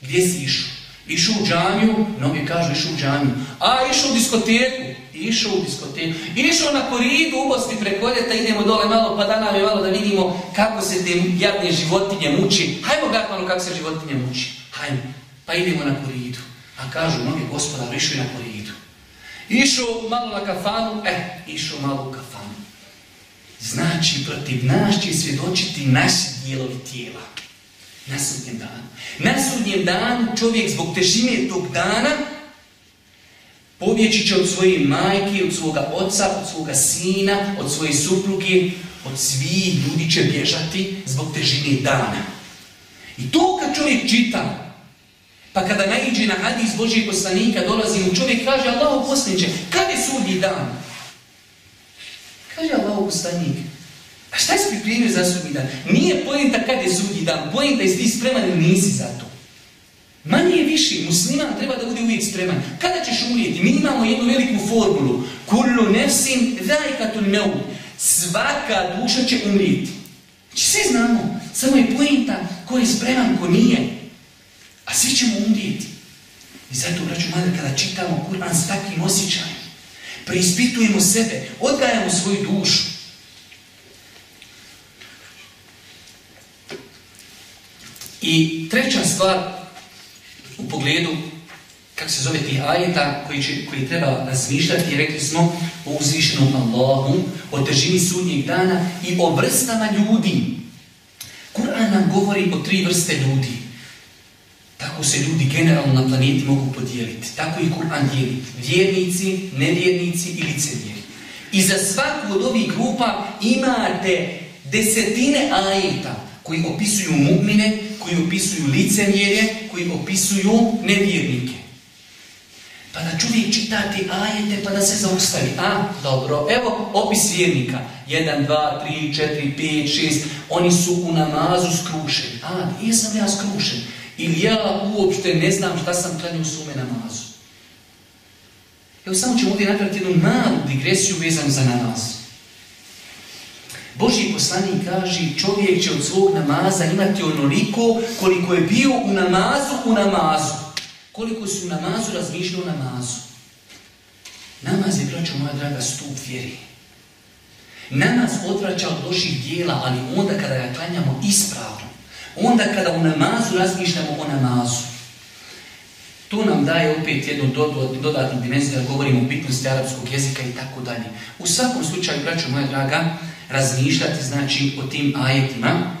Gdje si išao? Išao u džamiju, noge kažu išao u džamiju. A, išao u diskoteku. Išao u diskoteku. Išao na koridu, ubosti preko ljeta, idemo dole malo, pa da nam je malo da vidimo kako se te jadne životinje muči. Hajmo Gatmanu kako se životinje muči. Hajmo. Pa idemo na koridu. A kažu, noge gospodar, išao na koridu. Išao malo na kafanu, eh, išao malo u kafanu. Znači, protiv nas će svjedočiti naši dijelovi tijela. Na sudnjem danu. Na sudnjem danu čovjek zbog težine tog dana povjeći će od svoje majke, od svoga oca, od svoga sina, od svoje supruge, od svih ljudi će bježati zbog težine dana. I to kad čovjek čita, pa kada naiđe na hadis Božijeg poslanika, dolazi mu čovjek, kaže Allah poslaniče, kad je sudnji dan? Kaže Allah poslanik, a šta je pripremio za sudnji dan? Nije pojenta kad je sudnji dan, pojenta je ti spreman ili nisi za to. Manje više, musliman treba da bude uvijek spreman. Kada ćeš umrijeti? Mi imamo jednu veliku formulu. Kullu nefsin dajkatul meut. Svaka duša će umrijeti. Znači svi znamo, samo je pojenta ko je spreman, ko nije. A svi ćemo umrijeti. I zato, braću mada, kada čitamo Kur'an s takvim osjećajem, preispitujemo sebe, odgajamo svoju dušu. I treća stvar u pogledu, kako se zove tih ajeta koji, će, koji treba razmišljati, rekli smo o uzvišenom Allahu, o težini sudnjeg dana i o vrstama ljudi. Kur'an nam govori o tri vrste ljudi. Tako se ljudi generalno na planeti mogu podijeliti. Tako i Kur'an dijeli. Vjernici, nevjernici i licemjeri. I za svaku od ovih grupa imate desetine ajeta koji opisuju mu'mine, koji opisuju licemjere, koji opisuju nevjernike. Pa da čovjek čita te ajete pa da se zaustavi. A, dobro, evo opis vjernika. 1, 2, 3, 4, 5, 6. Oni su u namazu skrušeni. A, jesam ja skrušen. Ili ja uopšte ne znam šta sam klanio u svome namazu. Evo samo ćemo ovdje napraviti jednu malu digresiju vezanu za namaz. Boži poslanik kaže čovjek će od svog namaza imati onoliko koliko je bio u namazu u namazu. Koliko su u namazu razmišljali o namazu. Namaz je, braćo moja draga, stup vjeri. Namaz odvraća od loših dijela, ali onda kada ga klanjamo ispravno. Onda kada u namazu razmišljamo o namazu. To nam daje opet jednu dodatnu dimenziju da govorimo o bitnosti arapskog jezika i tako dalje. U svakom slučaju, braćo moja draga, razmišljati znači o tim ajetima,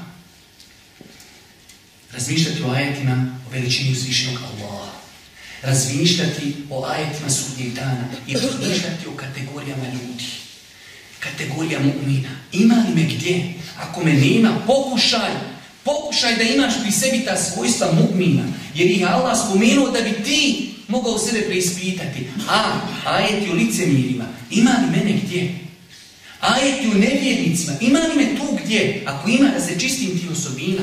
razmišljati o ajetima o veličini uzvišenog Allaha, razmišljati o ajetima sudnjeg dana i razmišljati o kategorijama ljudi, kategorija mu'mina. Ima li me gdje? Ako me nema, pokušaj, pokušaj da imaš pri sebi ta svojstva mu'mina, jer ih Allah spomenuo da bi ti mogao sebe preispitati. A, ajeti o licemirima, ima li mene gdje? Ajeti u nevjernicima. Ima li me tu gdje? Ako ima, da se čistim ti osobina.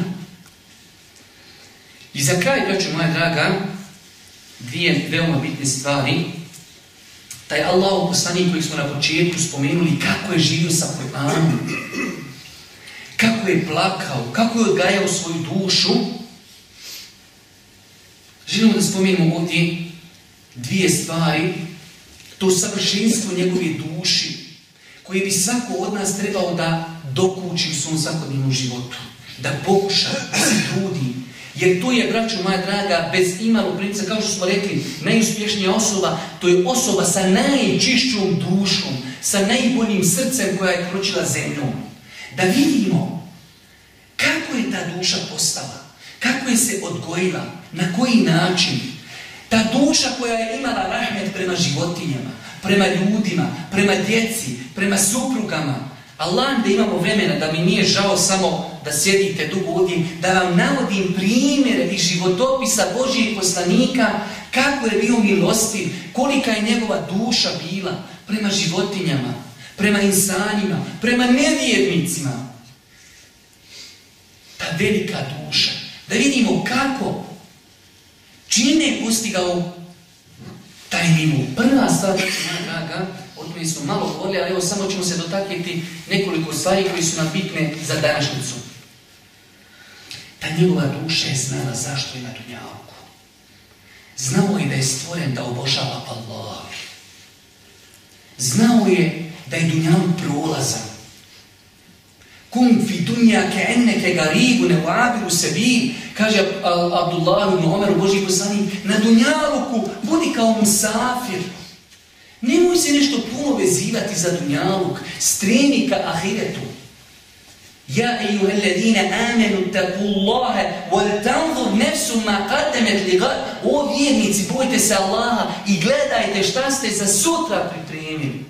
I za kraj, braću moja draga, dvije veoma bitne stvari. Taj Allah poslanik koji smo na početku spomenuli kako je živio sa Kur'anom. Kako je plakao, kako je odgajao svoju dušu. Želimo da spomenemo ovdje dvije stvari. To savršenstvo njegove duši koji bi svako od nas trebao da dokući u svom svakodnevnom životu. Da pokuša, da se trudi. Jer to je, braćo moja draga, bez imalo prinica, kao što smo rekli, najuspješnija osoba, to je osoba sa najčišćom dušom, sa najboljim srcem koja je kročila zemljom. Da vidimo kako je ta duša postala, kako je se odgojila, na koji način. Ta duša koja je imala rahmet prema životinjama, prema ljudima, prema djeci, prema suprugama. Allah da imamo vremena, da mi nije žao samo da sjedite dugo ovdje, da vam navodim primjere i životopisa Božijeg poslanika, kako je bio milostiv, kolika je njegova duša bila prema životinjama, prema insanima, prema nevjernicima. Ta velika duša. Da vidimo kako, čime je postigao taj nivu. Prva stvar, draga, o tome smo malo govorili, ali evo samo ćemo se dotaknuti nekoliko stvari koji su nam bitne za današnjicu. Ta njegova duša je znala zašto je na dunjalku. Znao je da je stvoren da obožava Allah. Znao je da je dunjaluk prolazan. Kum fi dunja ke enneke garibu ne uabiru sebi, kaže Abdullah ibn u Božih poslanik, na dunjaluku budi kao musafir. Nemoj se nešto puno vezivati za dunjaluk, stremi ka ahiretu. Ja ejuha alladina amenu taku Allahe, wal tanzur nefsu ma qademet li gad. O vjernici, bojte se Allaha i gledajte šta ste za sutra pripremili.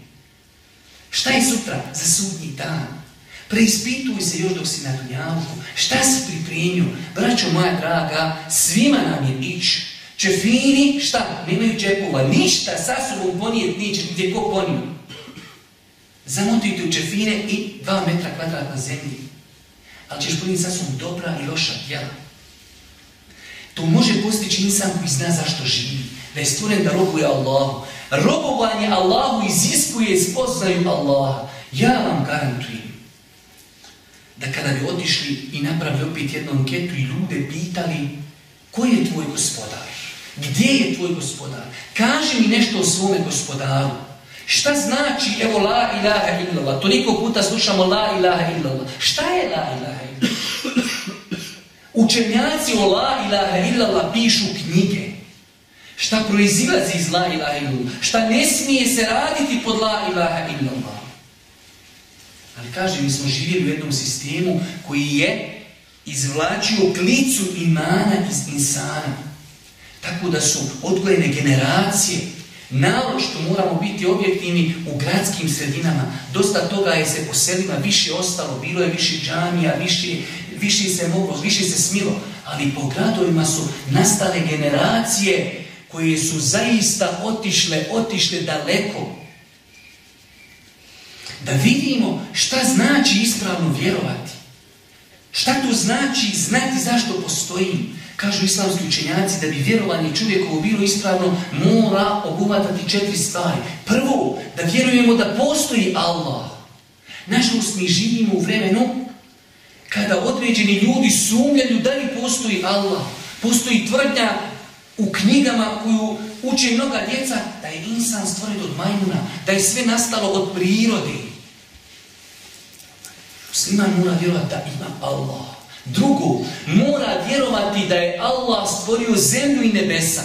Šta je sutra? Za sudnji dan. Preispituj se još dok si na dunjavku. Šta si pripremio? Braćo moja draga, svima nam je ić. Čefini, šta? Nemaju džepova. Ništa sa sobom ponijet niće, gdje ko ponio. Zamotujte u čefine i dva metra kvadratna zemlji. Ali ćeš ponijeti sa sobom dobra i loša djela. To može postići insan koji zna zašto živi. Da je stvoren da robuje Allahu. Robovanje Allahu iziskuje spoznaju Allaha. Ja vam garantujem da kada bi otišli i napravili opet jednu anketu i ljude pitali ko je tvoj gospodar? Gdje je tvoj gospodar? Kaži mi nešto o svome gospodaru. Šta znači, evo, la ilaha illallah? Toliko puta slušamo la ilaha illallah. Šta je la ilaha illallah? Učenjaci o la ilaha illallah pišu knjige. Šta proizilazi iz la ilaha illallah? Šta ne smije se raditi pod la ilaha illallah? Ali kaže, mi smo živjeli u jednom sistemu koji je izvlačio klicu imana iz insana. Tako da su odgojene generacije, što moramo biti objektivni u gradskim sredinama. Dosta toga je se po selima više ostalo, bilo je više džamija, više, više se moglo, više se smilo. Ali po gradovima su nastale generacije koje su zaista otišle, otišle daleko. Da vidimo šta znači ispravno vjerovati. Šta to znači znati zašto postoji? Kažu islamski učenjaci da bi vjerovanje čovjekovo bilo ispravno mora obuhvatati četiri stvari. Prvo, da vjerujemo da postoji Allah. Nažalost, mi živimo u vremenu kada određeni ljudi sumljaju da li postoji Allah. Postoji tvrdnja u knjigama koju uče mnoga djeca da je insan stvoren od majmuna, da je sve nastalo od prirode. Musliman mora vjerovati da ima Allah. Drugo, mora vjerovati da je Allah stvorio zemlju i nebesa.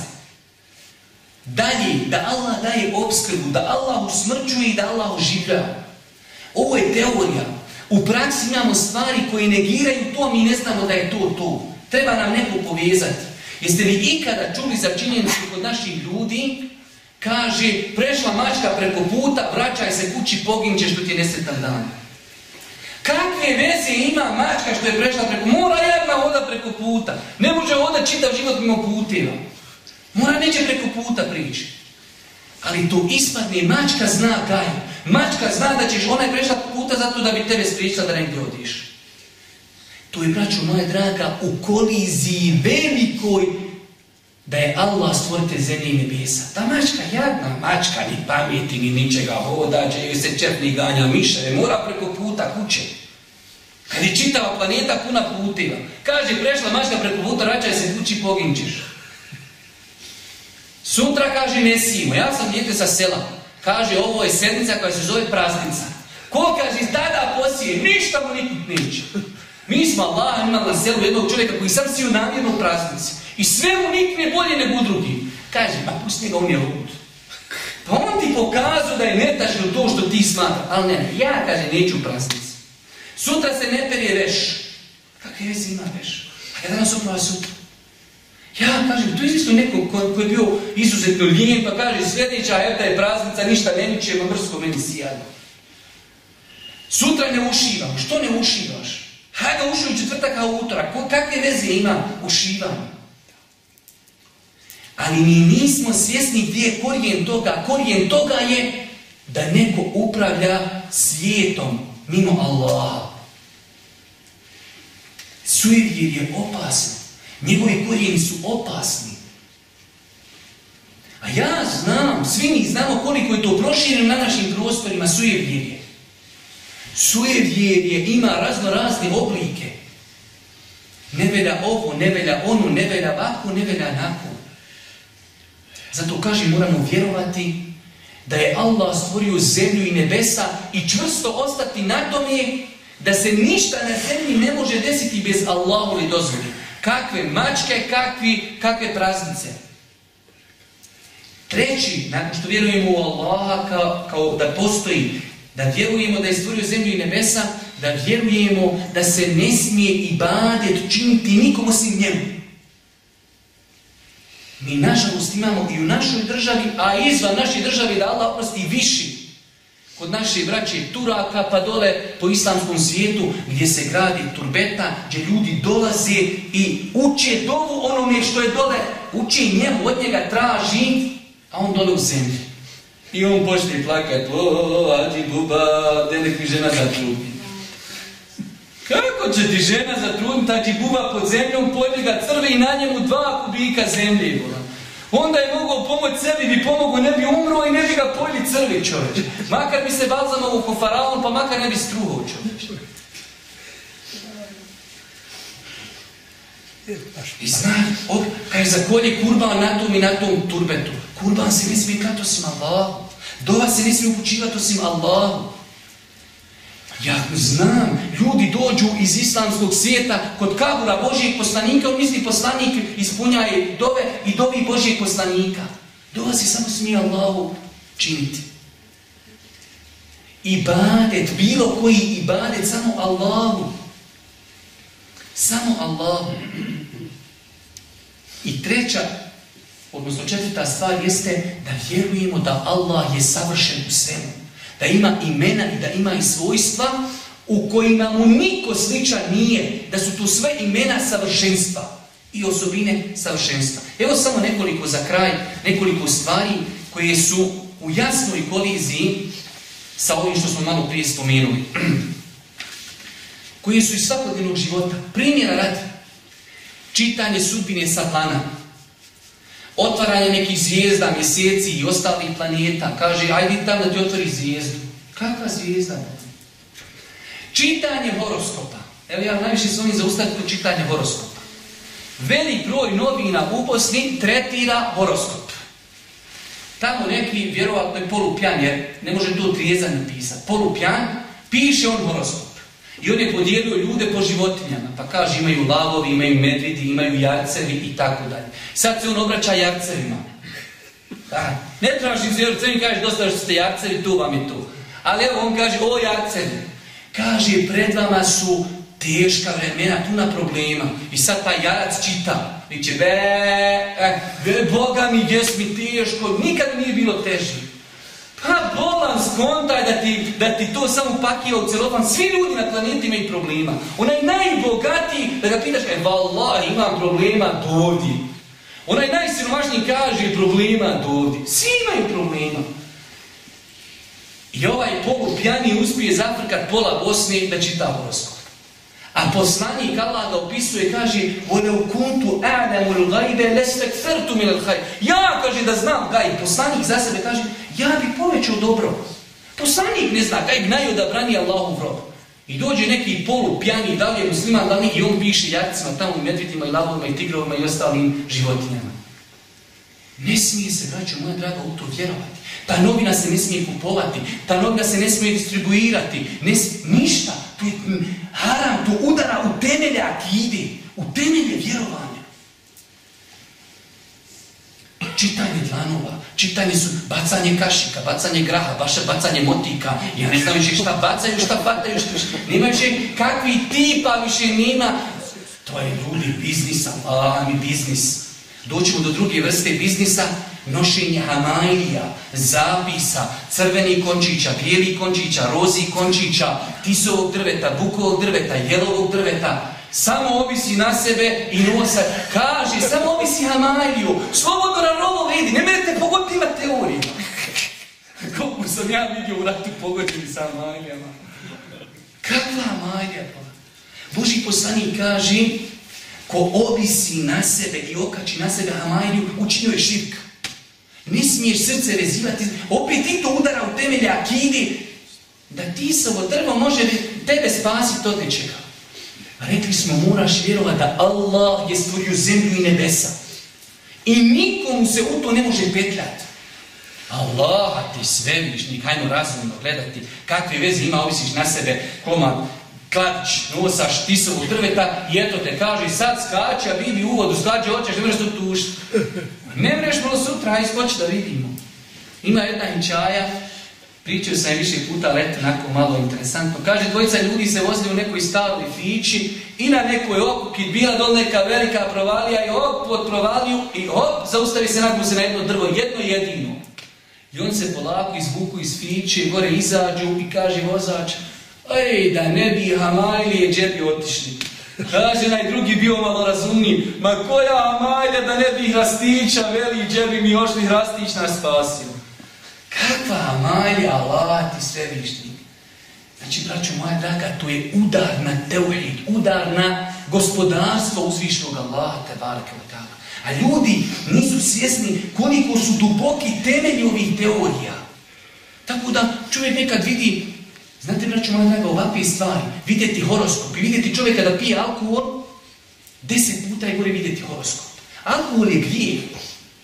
Dalje, da Allah daje obskrbu, da Allah usmrćuje i da Allah oživlja. Ovo je teorija. U praksi imamo stvari koje negiraju to, mi ne znamo da je to to. Treba nam neko povezati. Jeste li ikada čuli za činjenicu kod naših ljudi, kaže, prešla mačka preko puta, vraćaj se kući, poginćeš, što ti je nesretan dan. Kakve veze ima mačka što je prešla preko... Mora jedna hoda preko puta. Ne može hoda čitav život mimo puteva. Mora neće preko puta prići. Ali to ispadne, mačka zna kaj. Mačka zna da ćeš onaj prešla puta zato da bi tebe spriječila da negdje odiš. To je, braću moja draga, u koliziji velikoj da je Allah stvorite zemlje i nebesa. Ta mačka, jadna mačka, ni pameti, ni ničega hoda, će joj se čepni ganja miše, mora preko puta kuće. Kad je čitava planeta puna putiva. Kaže, prešla mačka preko puta, račaj se kući, poginčiš. Sutra kaže, ne simo. Ja sam djete sa sela. Kaže, ovo je sedmica koja se zove praznica. Ko kaže, tada posije, ništa mu nikut neće. Mi smo Allah imali na selu jednog čovjeka koji sam si u namjernu praznici. I sve mu nikne bolje nego drugi. Kaže, pa pusti ga, on je lud. Pa on ti pokazuje da je netačno to što ti smatra. Ali ne, ja, kaže, neću praznici. Sutra se ne perije veš. Kakve veze ima veš? A ja danas sutra. Ja kažem, to je isto neko koji je bio izuzetno lijen, pa kaže sljedeća eta je praznica, ništa ne niče, ma brsko meni sijado. Sutra ne ušivam. Što ne ušivaš? Hajde uši u četvrtak, a utorak. Kakve veze ima ušivanje? Ali mi nismo svjesni gdje je korijen toga. Korijen toga je da neko upravlja svijetom mimo Allaha. Sujevjer je opasno. Njegovi korijeni su opasni. A ja znam, svi mi znamo koliko je to prošireno na našim prostorima sujevjerje. Sujevjerje ima razno razne oblike. Ne velja ovo, ne velja onu, ne velja ovako, ne velja onako. Zato kaže moramo vjerovati da je Allah stvorio zemlju i nebesa i čvrsto ostati na tome da se ništa na zemlji ne može desiti bez Allahu ili dozvoli. Kakve mačke, kakvi, kakve praznice. Treći, nakon što vjerujemo u Allaha kao, kao da postoji, da vjerujemo da je stvorio zemlju i nebesa, da vjerujemo da se ne smije ibadet činiti nikom osim njemu. Mi nažalost imamo i u našoj državi, a izvan naše države da Allah oprosti viši kod naše braće Turaka pa dole po islamskom svijetu gdje se gradi turbeta, gdje ljudi dolaze i uče dovu onome što je dole, uče njemu, od njega traži, a on dole u zemlji. I on počne plakat, o, ađi buba, gdje nek mi žena začupi. Kako će ti žena zatrudniti, ta buba pod zemljom, pojedi ga crve i na njemu dva kubika zemlje. Onda je mogao pomoći sebi, bi pomogao, ne bi umro i ne bi ga pojeli crvi čovječ. Makar bi se balzamovo ko faraon, pa makar ne bi struhao čovječ. I zna, kaj za kolje kurban na tom i na tom turbetu. Kurban se ne smije osim. Dova se ne smije upućivati osim Allahu. Ja znam, ljudi dođu iz islamskog svijeta kod kabura Božijeg poslanika, on misli poslanik ispunjaje dove i dovi Božijeg poslanika. Dova se samo smije Allahu činiti. Ibadet, bilo koji ibadet, samo Allahu. Samo Allahu. I treća, odnosno četvrta stvar jeste da vjerujemo da Allah je savršen u svemu. Da ima imena i da ima i svojstva u kojima mu niko sličan nije. Da su tu sve imena savršenstva i osobine savršenstva. Evo samo nekoliko za kraj, nekoliko stvari koje su u jasnoj koliziji sa ovim što smo malo prije spomenuli. koje su iz svakodnevnog života. Primjera radi. Čitanje sudbine plana. Otvaranje nekih zvijezda, mjeseci i ostalih planeta. Kaže, ajde tamo da ti otvori zvijezdu. Kakva zvijezda? Čitanje horoskopa. Evo ja najviše se ovim zaustaviti kod čitanja horoskopa. Velik broj novina u Bosni tretira horoskop. Tamo neki, vjerovatno je polupjan, jer ne može to trijezan napisati. Polupjan, piše on horoskop. I on je podijelio ljude po životinjama. Pa kaže imaju lavovi, imaju medvidi, imaju jarcevi i tako dalje. Sad se on obraća jarcevima. Da. Ne traži se jarcevi, kaže dosta što ste jarcevi, tu vam je tu. Ali evo on kaže, o jarcevi. Kaže, pred vama su teška vremena, puna problema. I sad taj jarac čita. I će, be, be, Boga mi, jes mi teško, nikad nije bilo teže. Pa bolan skontaj da ti, da ti to samo pakije u celofan. Svi ljudi na planeti imaju problema. Onaj najbogatiji, da ga pitaš, kaj, vallah, imam problema, dovdi. Onaj najsiromašniji kaže problema, dovdi. Svi imaju problema. I ovaj polupjani uspije zafrkat pola Bosne da čita horoskop. A poslanik Allah ga opisuje kaže Voleu kuntu a'lamul l'gajbe lestek fertu minel Ja, kaže, da znam gajb. Poslanik za sebe kaže, ja bi povećao dobro. Poslanik ne zna gajb, znaju da brani Allahov rob. I dođe neki polu pjani dalje musliman dalje i on piše jarcima tamo u medvitima i lavovima i tigrovima i ostalim životinjama. Ne smije se, braćo moja draga, u to vjerovati. Ta novina se ne smije kupovati, ta novina se ne smije distribuirati, ne ništa. To haram, to udara u temelje akide, u temelje vjerovanja. Čitanje dlanova, čitanje su bacanje kašika, bacanje graha, baše bacanje motika. Ja ne znam više šta bacaju, šta bataju, nema više kakvi tipa više nima. To je ljudi biznis, Allah mi biznis. Doćemo do druge vrste biznisa, nošenje hamajlija, zapisa, crvenih končića, bijelih končića, rozi končića, tisovog drveta, bukovog drveta, jelovog drveta, samo ovisi na sebe i nosa. Kaže, samo ovisi hamajliju, slobodno na novo vidi, ne merete ima teoriju. Koliko sam ja vidio u ratu pogoditi sa hamajlijama. Kakva hamajlija? Boži poslanik kaže, ko ovisi na sebe i okači na sebe hamajliju, učinio je širka. Ne smiješ srce rezivati. Opet ti to udara u temelje akidi. Da ti ovo drvo može tebe spasiti od nečega. Rekli smo, moraš vjerovati da Allah je stvorio zemlju i nebesa. I nikomu se u to ne može petljati. Allah, ti svevišnjik, hajmo razumno gledati kakve veze ima, ovisiš na sebe, komad, kladić, nosaš tisovog drveta i eto te kaže, sad skače, a vidi u vodu, skače, hoćeš, ne možeš to tušiti. Ne mreš malo sutra, aj skoči da vidimo. Ima jedna hinčaja, pričao sam više puta, ali eto, onako malo interesantno. Kaže, dvojica ljudi se vozili u nekoj staroj fići i na nekoj okuki bila dol neka velika provalija i hop pod provaliju i hop, zaustavi se nakon se na jedno drvo, jedno jedino. I on se polako izvuku iz fiće, gore izađu i kaže vozač, ej, da ne bi hamajlije džepi otišli. Kaže naj drugi bio malo razumniji. Ma koja amalja da ne bi hrastića veli džebi mi ošli hrastić nas spasio. Kakva amalja, Allah ti svevišnji. Znači, braćo moja draga, to je udar na teuhid, udar na gospodarstvo uzvišnog Allaha, te barake A ljudi nisu svjesni koliko su duboki temelji ovih teorija. Tako da čovjek nekad vidi, znate braćo moja draga, ovakve stvari, vidjeti horoskop i vidjeti čovjeka da pije alkohol, deset puta je gore vidjeti horoskop. Alkohol je grijeh,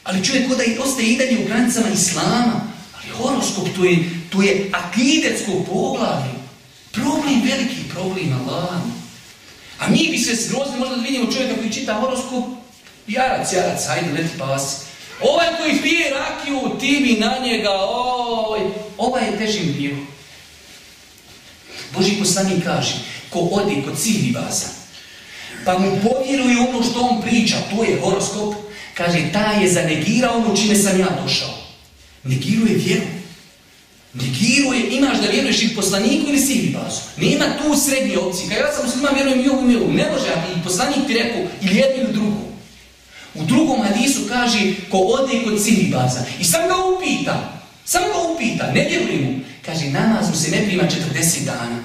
ali čovjek i ostaje i dalje u granicama Islama, ali horoskop to je, to je akidetsko poglavlje. Problem, veliki problem, Allah. A mi bi se zgrozni možda da vidimo čovjeka koji čita horoskop, jarac, jarac, ajde, leti pas. Ovaj koji pije rakiju, ti bi na njega, oj, ovaj je težim bio. Boži poslanik kaže, ko odi kod baza, pa mu povjeruje ono što on priča, to je horoskop, kaže, taj je zanegirao ono čime sam ja došao. Negiruje vjeru. Negiruje, imaš da vjeruješ i poslaniku ili sivi bazu. Nema tu srednje opcije. Kad ja sam muslima vjerujem i ovu milu. Ne može, i poslanik ti rekao ili jednu ili drugu. U drugom hadisu kaže ko ode kod baza. I sam ga upita. Sam ga upita, ne vjerujem mu. Kaže, namaz mu se ne prima 40 dana.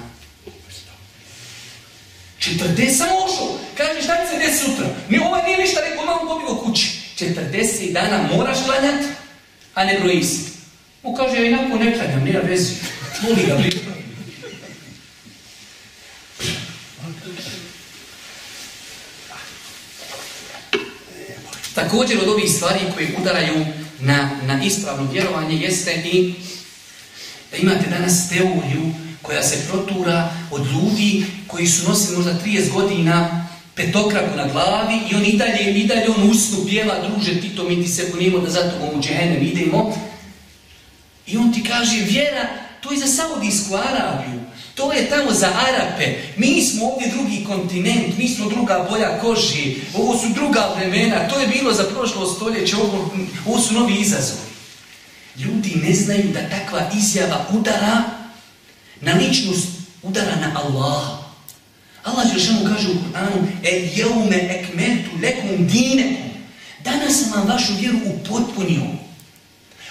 40, samo ošao. Kaže, šta će se desi sutra? Mi ovaj nije ništa rekao, malo pobjego kući. 40 dana moraš klanjati, a ne broji on kaže, ja inako ne klanjam, nema vezi. Voli ga Također od ovih stvari koje udaraju na, na ispravno vjerovanje jeste i da imate danas teoriju koja se protura od ljudi koji su nosili možda 30 godina petokraku na glavi i on i dalje, i dalje on usnu pjeva, druže ti to mi ti se punimo da zato u džehennem idemo. I on ti kaže, vjera, to je za Saudijsku Arabiju, to je tamo za Arape. Mi smo ovdje drugi kontinent, mi smo druga boja koži, ovo su druga vremena, to je bilo za prošlo stoljeće, ovo, ovo su novi izazovi. Ljudi ne znaju da takva izjava udara na ličnost, udara na Allaha. Allah mu kaže u Kur'anu E jeume ekmentu lekum dinekum. Danas sam vam vašu vjeru upotpunio.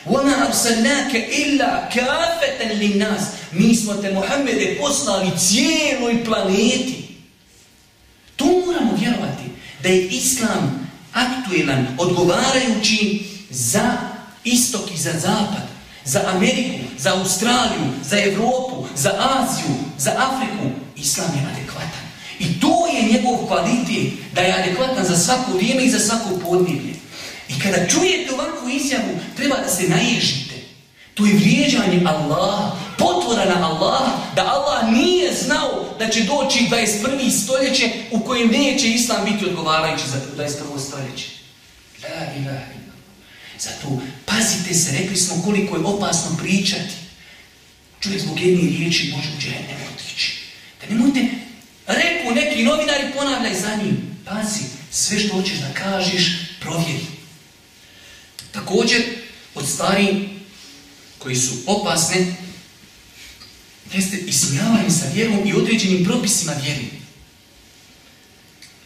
وَمَا أَرْسَلْنَاكَ إِلَّا كَافَةً لِلنَّاسِ Mi smo te, Mohamede, poslali cijeloj planeti. Tu moramo vjerovati da je Islam aktuelan, odgovarajući za istok i za zapad, za Ameriku, za Australiju, za Europu, za Aziju, za Afriku. Islam je adekvatan. I to je njegov kvalitet, da je adekvatan za svako vrijeme i za svako podneblje. I kada čujete ovakvu izjavu, treba da se naježite. To je vrijeđanje Allaha, potvora na Allaha, da Allah nije znao da će doći 21. stoljeće u kojem neće Islam biti odgovarajući za 21. stoljeće. La ilaha Zato pazite se, rekli smo koliko je opasno pričati. Čovjek zbog jedne riječi može u ne otići. Da nemojte, reku neki novinari, ponavljaj za njim. Pazi, sve što hoćeš da kažeš, provjeri. Također, od stvari koji su opasne, jeste ismijavanje sa vjerom i određenim propisima vjeri.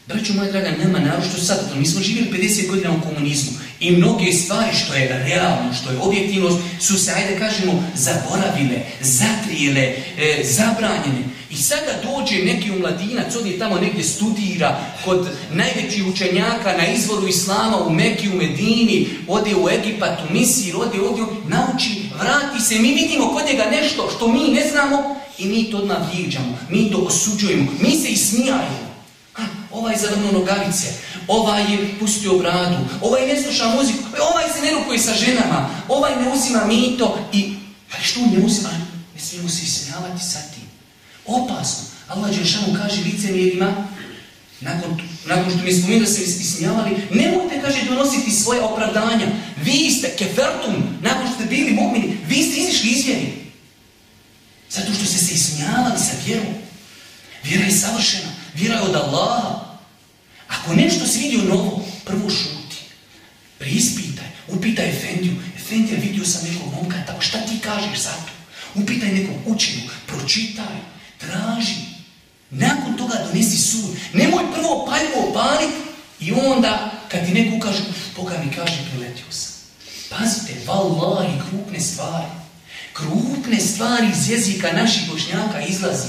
Braćo moja draga, nema naročito sad, mi smo živjeli 50 godina u komunizmu i mnoge stvari što je realno, što je objektivnost, su se, ajde kažemo, zaboravile, zatrijele, e, zabranjene. I sada dođe neki umladinac, je tamo negdje studira kod najvećih učenjaka na izvoru Islama u Meki, u Medini, ode u Egipat, u Misir, ode ovdje, nauči, vrati se, mi vidimo kod njega nešto što mi ne znamo i mi to odmah vrijeđamo, mi to osuđujemo, mi se ismijajemo. Ovaj zavrnuo nogavice, ovaj je pustio bradu, ovaj ne sluša muziku, ovaj se ne rukuje sa ženama, ovaj ne uzima mito i... Ali što ne uzima? Ne smijemo se ismijavati sa tim. Opasno. Allah Đelšanu kaže licemjerima, nakon, nakon što mi spominju da se ismijavali, nemojte, kaže, donositi svoje opravdanja. Vi ste kefertum, nakon što ste bili mu'mini, vi ste izišli izvjeri. Zato što ste se ismijavali sa vjerom. Vjera je savršena. Vjera je od Allaha. Ako nešto si vidio novo, prvo šuti. Preispitaj. Upitaj Efendiju. Efendija, vidio sam nekog momka, tako šta ti kažeš za to? Upitaj nekog učinu, pročitaj, traži. Nakon toga donesi sud. Nemoj prvo paljvo opaliti i onda kad ti neko kaže, Boga mi kaže, priletio sam. Pazite, vallahi, krupne stvari. krupne stvari iz jezika naših bošnjaka izlazi.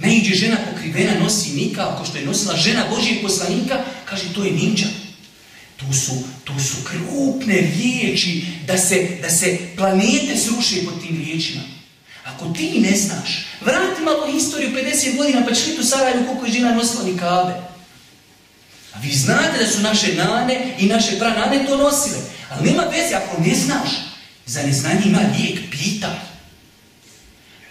Naiđe žena pokrivena, nosi nika, ako što je nosila žena Božijeg poslanika, kaže to je ninja. Tu su, tu su krupne riječi da se, da se planete sruše pod tim riječima. Ako ti ne znaš, vrati malo historiju 50 godina pa ćeš u Sarajevu koliko je žena nosila nikabe. A vi znate da su naše nane i naše pranane to nosile. Ali nema veze, ako ne znaš, za neznanje ima lijek, pitaj.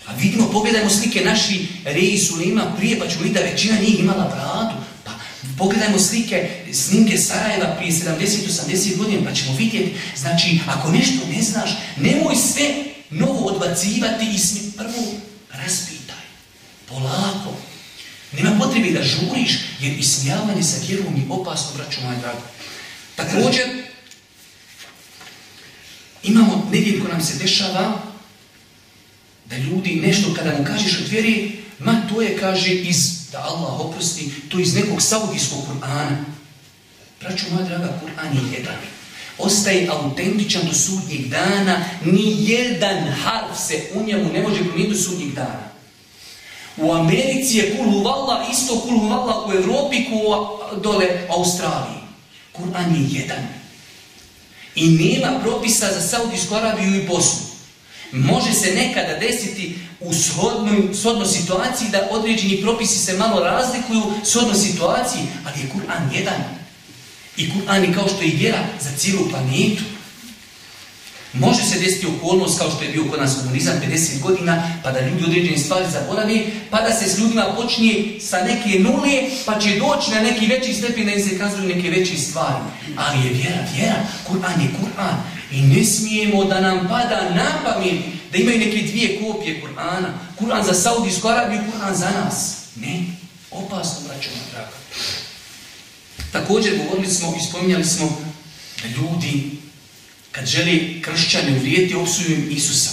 A vidimo, pogledajmo slike naši reji nema prije, pa ćemo da većina njih imala bradu. Pa pogledajmo slike, snimke Sarajeva prije 70-80 godina, pa ćemo vidjeti. Znači, ako nešto ne znaš, nemoj sve novo odbacivati i smi... prvo raspitaj. Polako. Nema potrebe da žuriš, jer ismijavanje sa vjerom je opasno, braću moja draga. Također, imamo, nerijetko nam se dešava, da ljudi nešto kada mu kažeš od vjeri, ma to je, kaže, iz, da Allah oprosti, to iz nekog saudijskog Kur'ana. Braću moja draga, Kur'an je jedan. Ostaje autentičan do sudnjeg dana, ni jedan harf se u njemu ne može promijeniti do sudnjeg dana. U Americi je kul isto kul u Europi, dole Australiji. Kur'an je jedan. I nema propisa za Saudijsku Arabiju i Bosnu. Može se nekada desiti u shodnoj, situaciji da određeni propisi se malo razlikuju shodnoj situaciji, ali je Kur'an jedan. I Kur'an je kao što je vjera za cijelu planetu. Može se desiti okolnost kao što je bio kod nas komunizam 50 godina, pa da ljudi određene stvari zaboravi, pa da se s ljudima počne sa neke nule, pa će doći na neki veći stepen da im se kazuju neke veće stvari. Ali je vjera, vjera. Kur'an je Kur'an. I ne smijemo da nam pada na pamet da imaju neke dvije kopije Kur'ana. Kur'an za Saudijsku Arabiju, Kur'an za nas. Ne, opasno, braćo drago. Također govorili smo i spominjali smo ljudi kad želi kršćane uvrijeti, opsuju Isusa.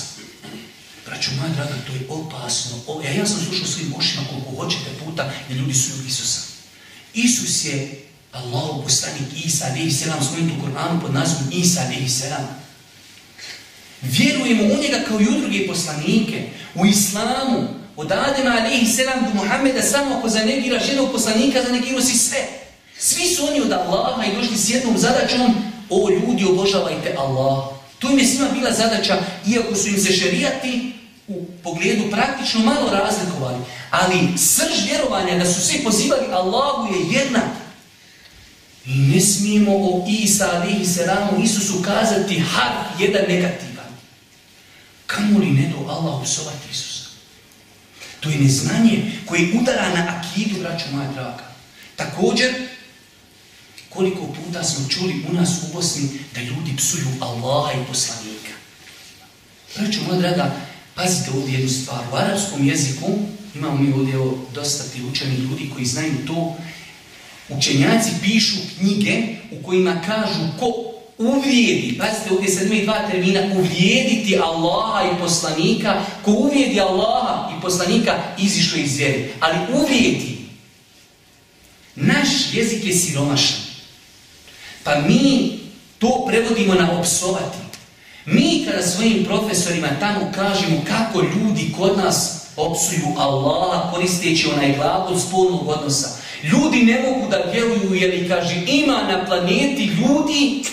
Braćo moja draga, to je opasno. O, ja, ja sam slušao svojim ušima koliko hoćete puta da ljudi su Isusa. Isus je Allah, poslanik Isa, alihi selam, svojim u Koranu pod nazivom Isa, alihi selam. Vjerujemo u njega kao i u druge poslanike. U islamu, od Adema, alihi selam, do Muhammeda, samo ako zanegira ženog poslanika, zanegirao si sve. Svi su oni od Allaha i došli s jednom zadačom, o ljudi obožavajte Allah. Tu im je svima bila zadaća, iako su im se šerijati u pogledu praktično malo razlikovali. Ali srž vjerovanja da su svi pozivali Allahu je jedna. Ne smijemo o Isa alihi selamu Isusu kazati har jedan negativan. Kamo li ne do Allah usovati Isusa? To je neznanje koje udara na akidu, braću moja draga. Također, koliko puta smo čuli u nas u Bosni da ljudi psuju Allaha i poslanika. Braću moja draga, pazite ovdje jednu stvar. U arapskom jeziku imamo mi ovdje dosta ti učeni ljudi koji znaju to Učenjaci pišu knjige u kojima kažu ko uvrijedi, pazite ovdje sad ima dva termina, uvrijediti Allaha i poslanika, ko uvrijedi Allaha i poslanika izišlo iz vjere. Ali uvrijedi. Naš jezik je siromašan. Pa mi to prevodimo na opsovati. Mi kada svojim profesorima tamo kažemo kako ljudi kod nas opsuju Allaha koristeći onaj glagol spolnog odnosa. Ljudi ne mogu da vjeruju jer i kaže ima na planeti ljudi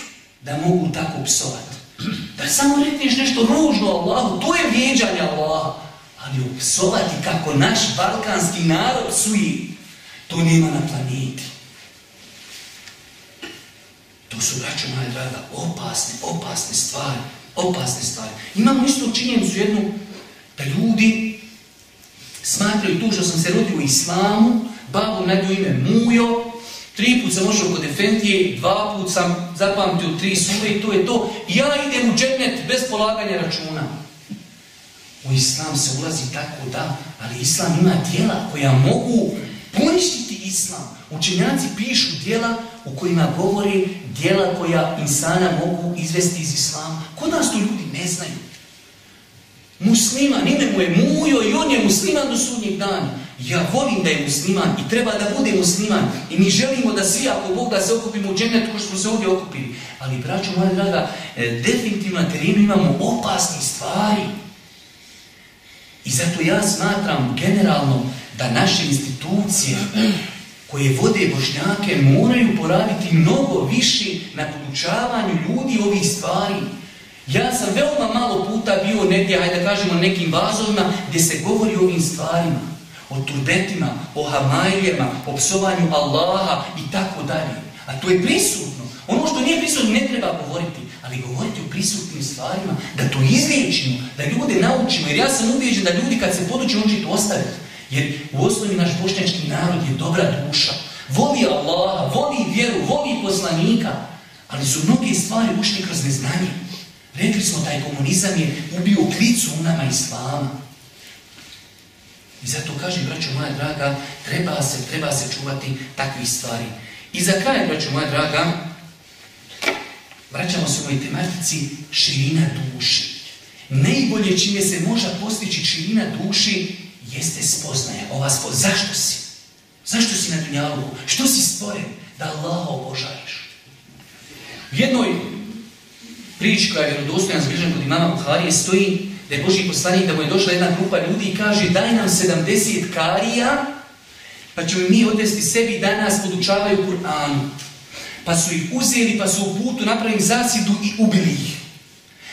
da mogu tako psovati. Da samo rekneš nešto ružno Allahu, to je vrijeđanje Allaha. Ali psovati kako naš balkanski narod psuje, to nema na planeti. To su, braćo moja draga, opasne, opasne stvari. Opasne stvari. Imamo isto činjenicu jednu, da ljudi smatraju tu što sam se rodio u islamu, babu nebu ime Mujo, tri put sam ošao kod Efendije, dva put sam zapamtio tri sure i to je to. Ja idem u džennet bez polaganja računa. U islam se ulazi tako da, ali islam ima tijela koja mogu poništiti islam. Učenjaci pišu dijela u kojima govori dijela koja insana mogu izvesti iz islama. Kod nas to ljudi ne znaju. Musliman, ime mu je Mujo i on je musliman do sudnjeg dana. Ja volim da je musliman i treba da bude musliman. I mi želimo da svi, ako Bog da se okupimo u džennetu ko što smo se ovdje okupili. Ali, braćo moja draga, e, definitivno na terenu imamo opasnih stvari. I zato ja smatram generalno da naše institucije koje vode bošnjake moraju poraditi mnogo više na podučavanju ljudi ovih stvari. Ja sam veoma malo puta bio negdje, hajde da kažemo, nekim vazovima gdje se govori o ovim stvarima. O turbetima, o hamajljama, o psovanju Allaha i tako dalje. A to je prisutno. Ono što nije prisutno ne treba govoriti, ali govoriti o prisutnim stvarima, da to izliječimo, da ljude naučimo. Jer ja sam ubijeđen da ljudi kad se poduče, on će to ostaviti. Jer u osnovi naš bošnjački narod je dobra duša. Voli Allaha, voli vjeru, voli poslanika. Ali su mnoge stvari ušli kroz neznanje. Rekli smo taj komunizam je ubio klicu u nama islama. I zato kaže, braćo moja draga, treba se, treba se čuvati takvih stvari. I za kraj, braćo moja draga, vraćamo se u ovoj tematici širina duši. Najbolje čime se može postići širina duši jeste spoznaja. Ova spoznaja. Zašto si? Zašto si na dunjalu? Što si stvoren? Da Allah obožaješ. U jednoj priči koja je vjerodostojna zbližena kod imama Buharije stoji da je Boži poslanik da mu je došla jedna grupa ljudi i kaže daj nam 70 karija pa ćemo mi odvesti sebi da nas podučavaju Kur'anu. Pa su ih uzeli, pa su u putu napravili zasidu i ubili ih.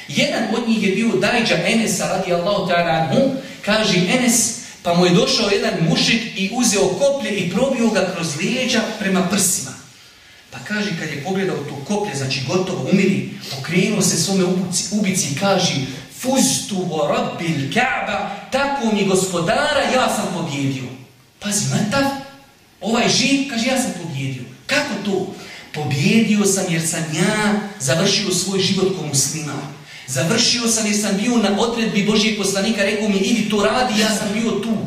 Jedan od njih je bio Dajđa Enesa radi Allahu ta'ala kaže Enes, pa mu je došao jedan mušik i uzeo koplje i probio ga kroz lijeđa prema prsima. Pa kaže, kad je pogledao to koplje, znači gotovo umiri, pokrenuo se svome ubici, i kaže Fuztu vo rabbil ka'ba, tako mi gospodara, ja sam pobjedio. Pazi, mrtav, ovaj živ, kaže, ja sam pobjedio. Kako to? Pobjedio sam jer sam ja završio svoj život kao musliman. Završio sam jer sam bio na odredbi Božijeg poslanika, rekao mi, idi to radi, ja sam bio tu.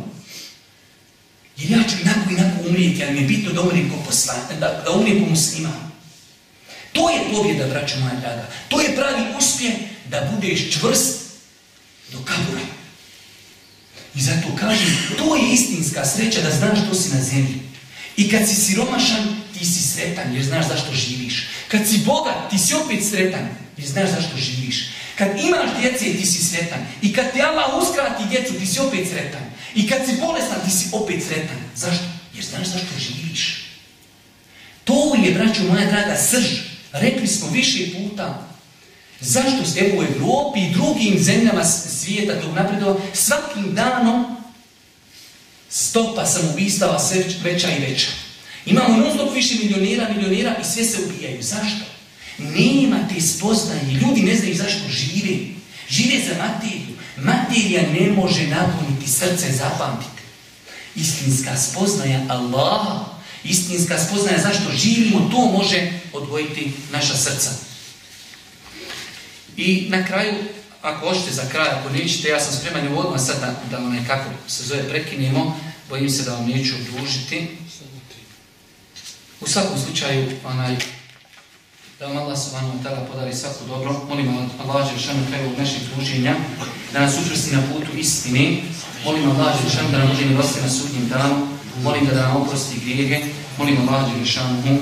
Jer ja ću inako inako umrijeti, ali mi je bitno da umrijem ko poslan, da, da umrijem ko muslima. To je pobjeda, braćo moja draga. To je pravi uspjeh da budeš čvrst do kabura. I zato kažem, to je istinska sreća da znaš što si na zemlji. I kad si siromašan, ti si sretan jer znaš zašto živiš. Kad si bogat, ti si opet sretan jer znaš zašto živiš. Kad imaš djece, ti si sretan. I kad ti Allah uskrati djecu, ti si opet sretan. I kad si bolestan, ti si opet sretan. Zašto? Jer znaš zašto živiš. To je, braćo moja draga, srž. Rekli smo više puta. Zašto se u Evropi i drugim zemljama svijeta tog napredova svakim danom stopa samoubistava sve veća i veća. Imamo non stop više milionira, milionira i sve se ubijaju. Zašto? Nema te spoznaje. Ljudi ne znaju zašto žive. Žive za materiju. Materija ne može napuniti srce, zapamtite. Istinska spoznaja Allaha, istinska spoznaja zašto živimo, to može odvojiti naša srca. I na kraju, ako hoćete za kraj, ako nećete, ja sam spreman u odmah sad da, da onaj, se zove, prekinemo. Bojim se da vam neću odužiti. U svakom slučaju, onaj, da vam Allah subhanahu wa ta'ala podari svako dobro. Molim Allah Đelšanu kraju našeg druženja da nas učvrsti na putu istine. Molim Allah Đelšanu da nam uđe milosti na sudnjem danu. Molim da nam oprosti grijehe. Molim Allah Đelšanu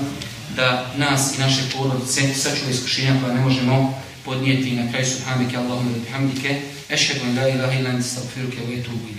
da nas i naše porodice sačuva iskušenja koja ne možemo podnijeti na kraju subhanike Allahumma bihamdike. Ešhedu in la ilaha illa anta astaghfiruka wa ilayk.